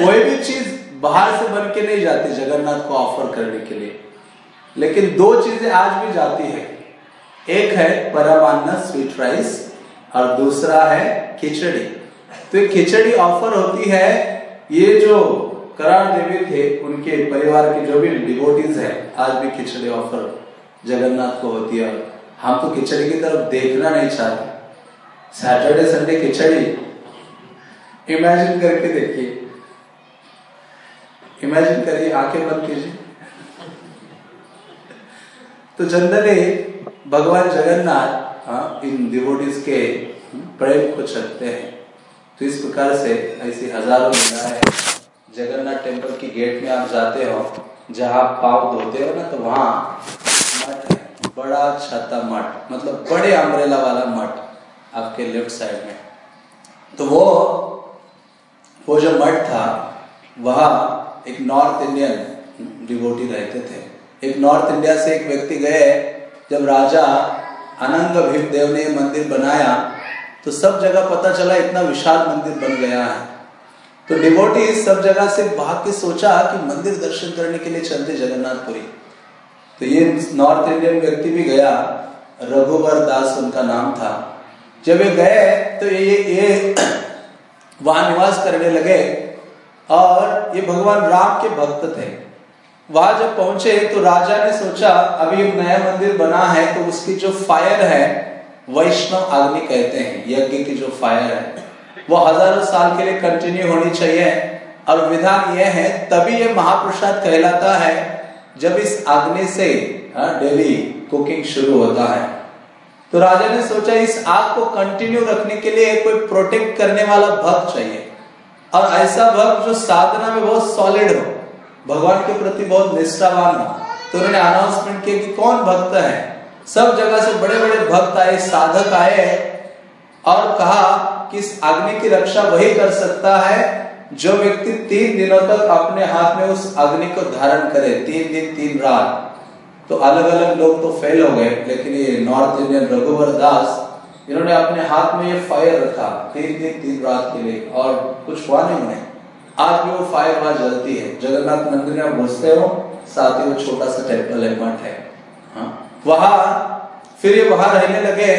कोई भी चीज़ बाहर से बन के नहीं जाती, जगन्नाथ को ऑफ़र करने के लिए। लेकिन दो चीज़ें आज भी जाती है। एक है, परमान्न स्वीट राइस और दूसरा है, खिचड़ी। तो ये खिचड़ी ऑफ़र होती है ये जो करार देवी थे उनके परिवार के जो भी डिवोटीज है आज भी खिचड़ी ऑफ़र जगन्नाथ को होती है। हम तो खिचड़ी की तरफ़ देखना नहीं चाहते। सैटरडे संडे खिचड़ी। इमेजिन करके देखिए। इमेजिन करिए आँखें बंद कीजिए। तो जनरली भगवान जगन्नाथ हाँ, इन डिवोटीज के प्रेम को चलते हैं। तो इस प्रकार से ऐसी हज़ारों है। जगन्नाथ टेंपल की गेट में आप जाते हो, जहाँ पाव धोते हो ना तो वहाँ मठ बड़ा छाता मठ मतलब बड़े अम्ब्रेला वाला मठ आपके लेफ़्ट साइड में। तो वो वो जो मठ था, वह एक नॉर्थ इंडियन डिवोटी रहते थे। एक नॉर्थ इंडिया से एक व्यक्ति गए, जब राजा अनंग भीमदेव ने मंदिर बनाया तो सब जगह पता चला इतना विशाल मंदिर बन गया है। तो डिवोटी सब जगह से भाग के सोचा कि मंदिर दर्शन करने के लिए चलते जगन्नाथपुरी। तो ये नॉर्थ इंडियन व्यक्ति भी गया, रघुवर दास उनका नाम था। जब ये गए तो ये ये वहाँ निवास करने लगे और ये भगवान राम के भक्त थे। वहाँ जब पहुँचे तो राजा ने सोचा, अभी एक नया मंदिर बना है तो उसकी जो फायर है वैष्णव अग्नि कहते हैं यज्ञ की जो फायर है वो हज़ारों साल के लिए कंटिन्यू होनी चाहिए। और विधान यह है तभी ये महाप्रसाद कहलाता है जब इस अग्नि से डेली हाँ, कुकिंग शुरू होता है। तो राजा ने सोचा इस आग को कंटिन्यू रखने के लिए कोई प्रोटेक्ट करने वाला भक्त चाहिए। और ऐसा भक्त जो साधना में बहुत सॉलिड हो भगवान के प्रति बहुत निष्ठावान हो तो उन्होंने अनाउंसमेंट किया कि कौन भक्त है? सब जगह से बड़े बड़े भक्त आए, साधक आए और कहा कि इस अग्नि की रक्षा वही कर सकता है जो व्यक्ति तीन दिनों तक अपने हाथ में उस अग्नि को धारण करे, तीन दिन, तीन रात। तो अलग अलग लोग तो फेल हो गए, लेकिन ये नॉर्थ इंडियन रघुवर दास, इन्होंने अपने हाथ में ये फायर रखा, तीन दिन, तीन रात के लिए, और कुछ हुआ नहीं उन्हें। आज भी वो फायर वहाँ जलती है। जगन्नाथ मंदिर में घुसते हो, साथ ही वो छोटा सा टेंपल है है। हाँ? वहाँ फिर ये वहाँ रहने लगे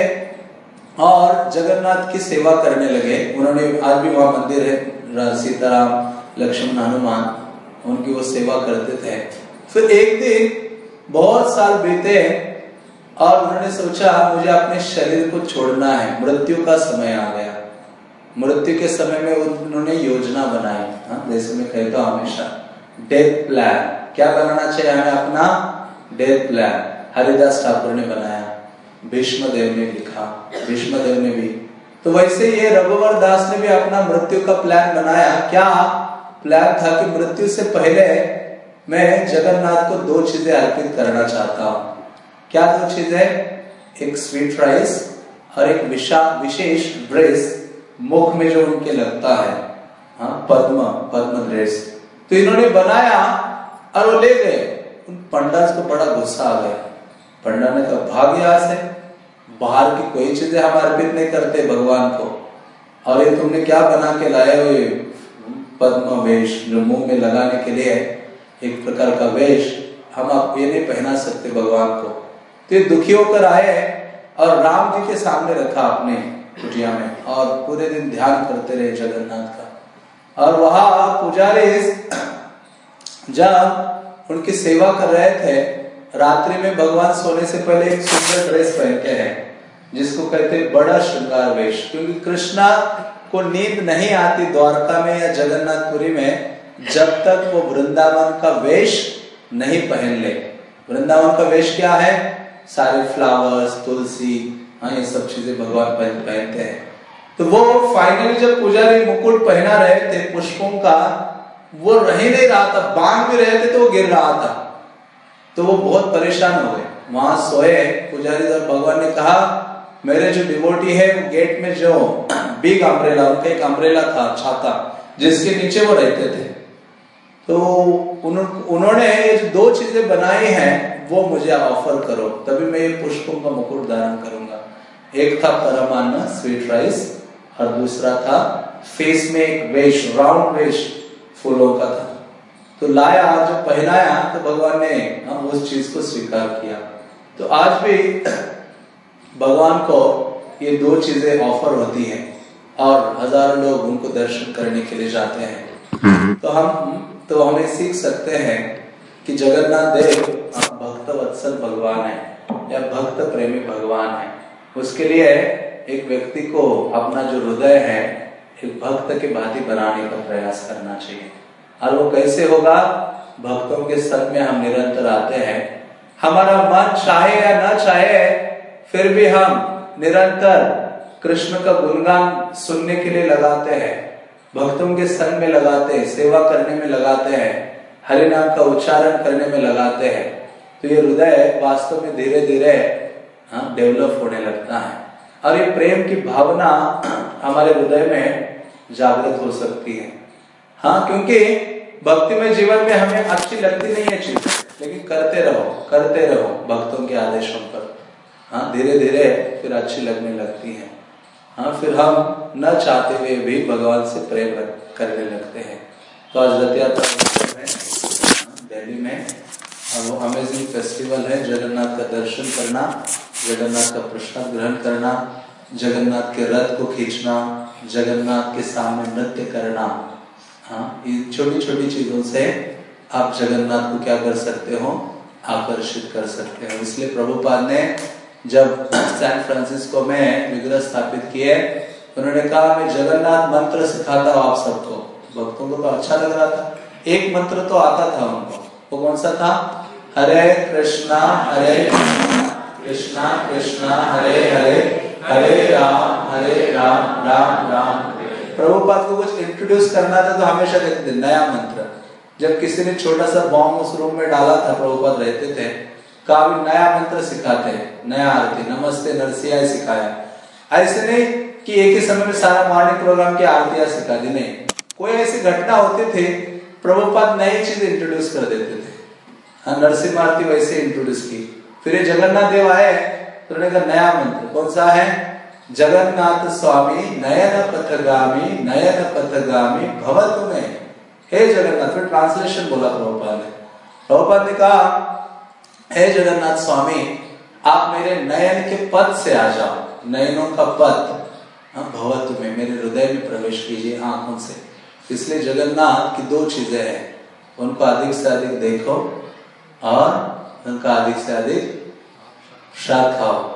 और जगन्नाथ की सेवा करने लगे। उन्होंने आज भी वहाँ मंदिर है सीताराम, लक्ष्मण हनुमान, उनकी वो सेवा करते थे। फिर एक दिन बहुत साल बीते और उन्होंने सोचा, मुझे अपने शरीर को छोड़ना है। मृत्यु का समय आ गया। मृत्यु के समय में उन्होंने योजना बनाई। हाँ जैसे मैं कहता हूँ हमेशा, डेथ प्लान क्या बनाना चाहिए हमें अपना? डेथ प्लान हरिदास ठाकुर ने बनाया भीष्म देव ने लिखा भीष्म देव ने भी। तो वैसे ये रघुवर दास ने भी अपना मृत्यु का प्लान बनाया। क्या प्लान था कि मृत्यु से पहले मैं जगन्नाथ को दो चीज़ें अर्पित करना चाहता हूँ? क्या दो चीज़ें? एक स्वीट राइस और एक विशेष ड्रेस मुख में जो उनके लगता है। हाँ पद्म पद्म ड्रेस तो इन्होंने बनाया और वो ले गए। उन को बड़ा गुस्सा आ गया। पंडा ने कहा भाग यहाँ से बाहर की कोई चीज़ें हम अर्पित नहीं करते भगवान को। और ये तुमने क्या बना के लाए हुए पद्म वेश मुँह में लगाने के लिए एक प्रकार का वेश। हम आप ये नहीं पहना सकते भगवान को। तो ये दुखी होकर आए और राम जी के सामने रखा अपने कुटिया में और पूरे दिन ध्यान करते रहे जगन्नाथ का। और वहाँ पुजारी जब उनकी सेवा कर रहे थे रात्रि में भगवान सोने से पहले एक सुंदर ड्रेस पहनते हैं, जिसको कहते हैं बड़ा श्रृंगार वेश। क्योंकि कृष्णा को नींद नहीं आती द्वारका में या जगन्नाथपुरी में, जब तक वो वृंदावन का वेश नहीं पहन ले। वृंदावन का वेश क्या है? सारे फ्लावर्स तुलसी हाँ ये सब चीज़ें भगवान पहनते हैं। तो वो फाइनली जब पुजारी मुकुट पहना रहे थे, पुष्पों का, वो रह नहीं रहा था, बाँध भी रहे थे तो वो गिर रहा था। तो वो बहुत परेशान हो गए। वहाँ सोए, पुजारी जब भगवान ने कहा, मेरे जो डिवोटी है, वो गेट में जो बिग अम्ब्रेला उनका एक अम्ब्रेला था, छाता, जिसके नीचे वो रहते थे। तो उन्होंने ये जो दो चीज़ें बनाई हैं, वो मुझे ऑफ़र करो। तभी मैं ये पुष्पों का मुकुट धारण करूँगा। एक था परमान्न स्वीट राइस और दूसरा था फेस में एक वेश राउंड वेश फूलों का था। तो लाया जब पहनाया तो भगवान ने हम उस चीज़ को स्वीकार किया। तो आज भी भगवान को ये दो चीज़ें ऑफ़र होती हैं और हज़ारों लोग उनको दर्शन करने के लिए जाते हैं। हम्म। तो हम तो हमें सीख सकते हैं कि जगन्नाथ देव भक्त वत्सल भगवान है या भक्त प्रेमी भगवान है। उसके लिए एक व्यक्ति को अपना जो हृदय है एक भक्त के भांति बनाने का प्रयास करना चाहिए। और वो कैसे होगा? भक्तों के संग में हम निरंतर आते हैं। हमारा मन चाहे या ना चाहे, फिर भी हम निरंतर कृष्ण का गुणगान सुनने के लिए लगाते हैं। भक्तों के संग में लगाते हैं, सेवा करने में लगाते हैं हरि नाम का उच्चारण करने में लगाते हैं। तो ये हृदय वास्तव में धीरे धीरे डेवलप होने लगता है। और ये प्रेम की भावना हमारे हृदय में जागृत हो सकती है। हाँ क्योंकि भक्ति में जीवन में हमें अच्छी लगती नहीं है चीज़, लेकिन करते रहो करते रहो भक्तों के आदेशों पर। हाँ धीरे धीरे फिर अच्छी लगने लगती है। हाँ फिर हम न चाहते हुए भी भगवान से प्रेम करने लगते हैं। तो आज रथ में दिल्ली में। वो अमेजिंग फेस्टिवल है, जगन्नाथ का दर्शन करना, जगन्नाथ का प्रसाद ग्रहण करना, जगन्नाथ के रथ को खींचना, जगन्नाथ के सामने नृत्य करना। हाँ इन छोटी छोटी चीज़ों से आप जगन्नाथ को क्या कर सकते हो? आकर्षित कर सकते हो। इसलिए प्रभुपाद ने जब सैन फ्रांसिस्को में विग्रह स्थापित किए, उन्होंने कहा, मैं जगन्नाथ मंत्र सिखाता हूँ आप सबको। भक्तों को तो अच्छा लग रहा था। एक मंत्र तो आता था उनको। वो कौन सा था? हरे कृष्णा हरे कृष्णा कृष्णा, हरे हरे हरे राम हरे राम राम राम। प्रभुपाद को कुछ इंट्रोड्यूस करना था तो हमेशा कहते थे, नया मंत्र। जब किसी ने छोटा सा बॉम्ब उस रूम में डाला था प्रभुपाद रहते थे काफ़ी नया मंत्र सिखाते हैं, नया आरती, नमस्ते नरसिया सिखाया। ऐसे नहीं कि एक ही समय में सारा मॉर्निंग प्रोग्राम की आरतियाँ सिखा दी, नहीं। कोई ऐसी घटना होती थी प्रभुपाद नई चीज़ इंट्रोड्यूस कर देते थे। हाँ नरसिंह आरती वैसे इंट्रोड्यूस की। फिर जगन्नाथ देव आए तो उन्होंने कहा, नया मंत्र, कौन सा है? जगन्नाथ स्वामी नयन पथगामी नयन पथगामी भवत में। हे जगन्नाथ फिर ट्रांसलेशन बोला प्रभुपाद ने। प्रभुपाद ने कहा हे जगन्नाथ स्वामी आप मेरे नयन के पद से आ जाओ। नयनों का पद हाँ, भवत में। मेरे हृदय में प्रवेश कीजिए आँखों से। इसलिए जगन्नाथ की दो चीज़ें हैं। उनको अधिक से अधिक देखो और उनका अधिक से अधिक साथ खाओ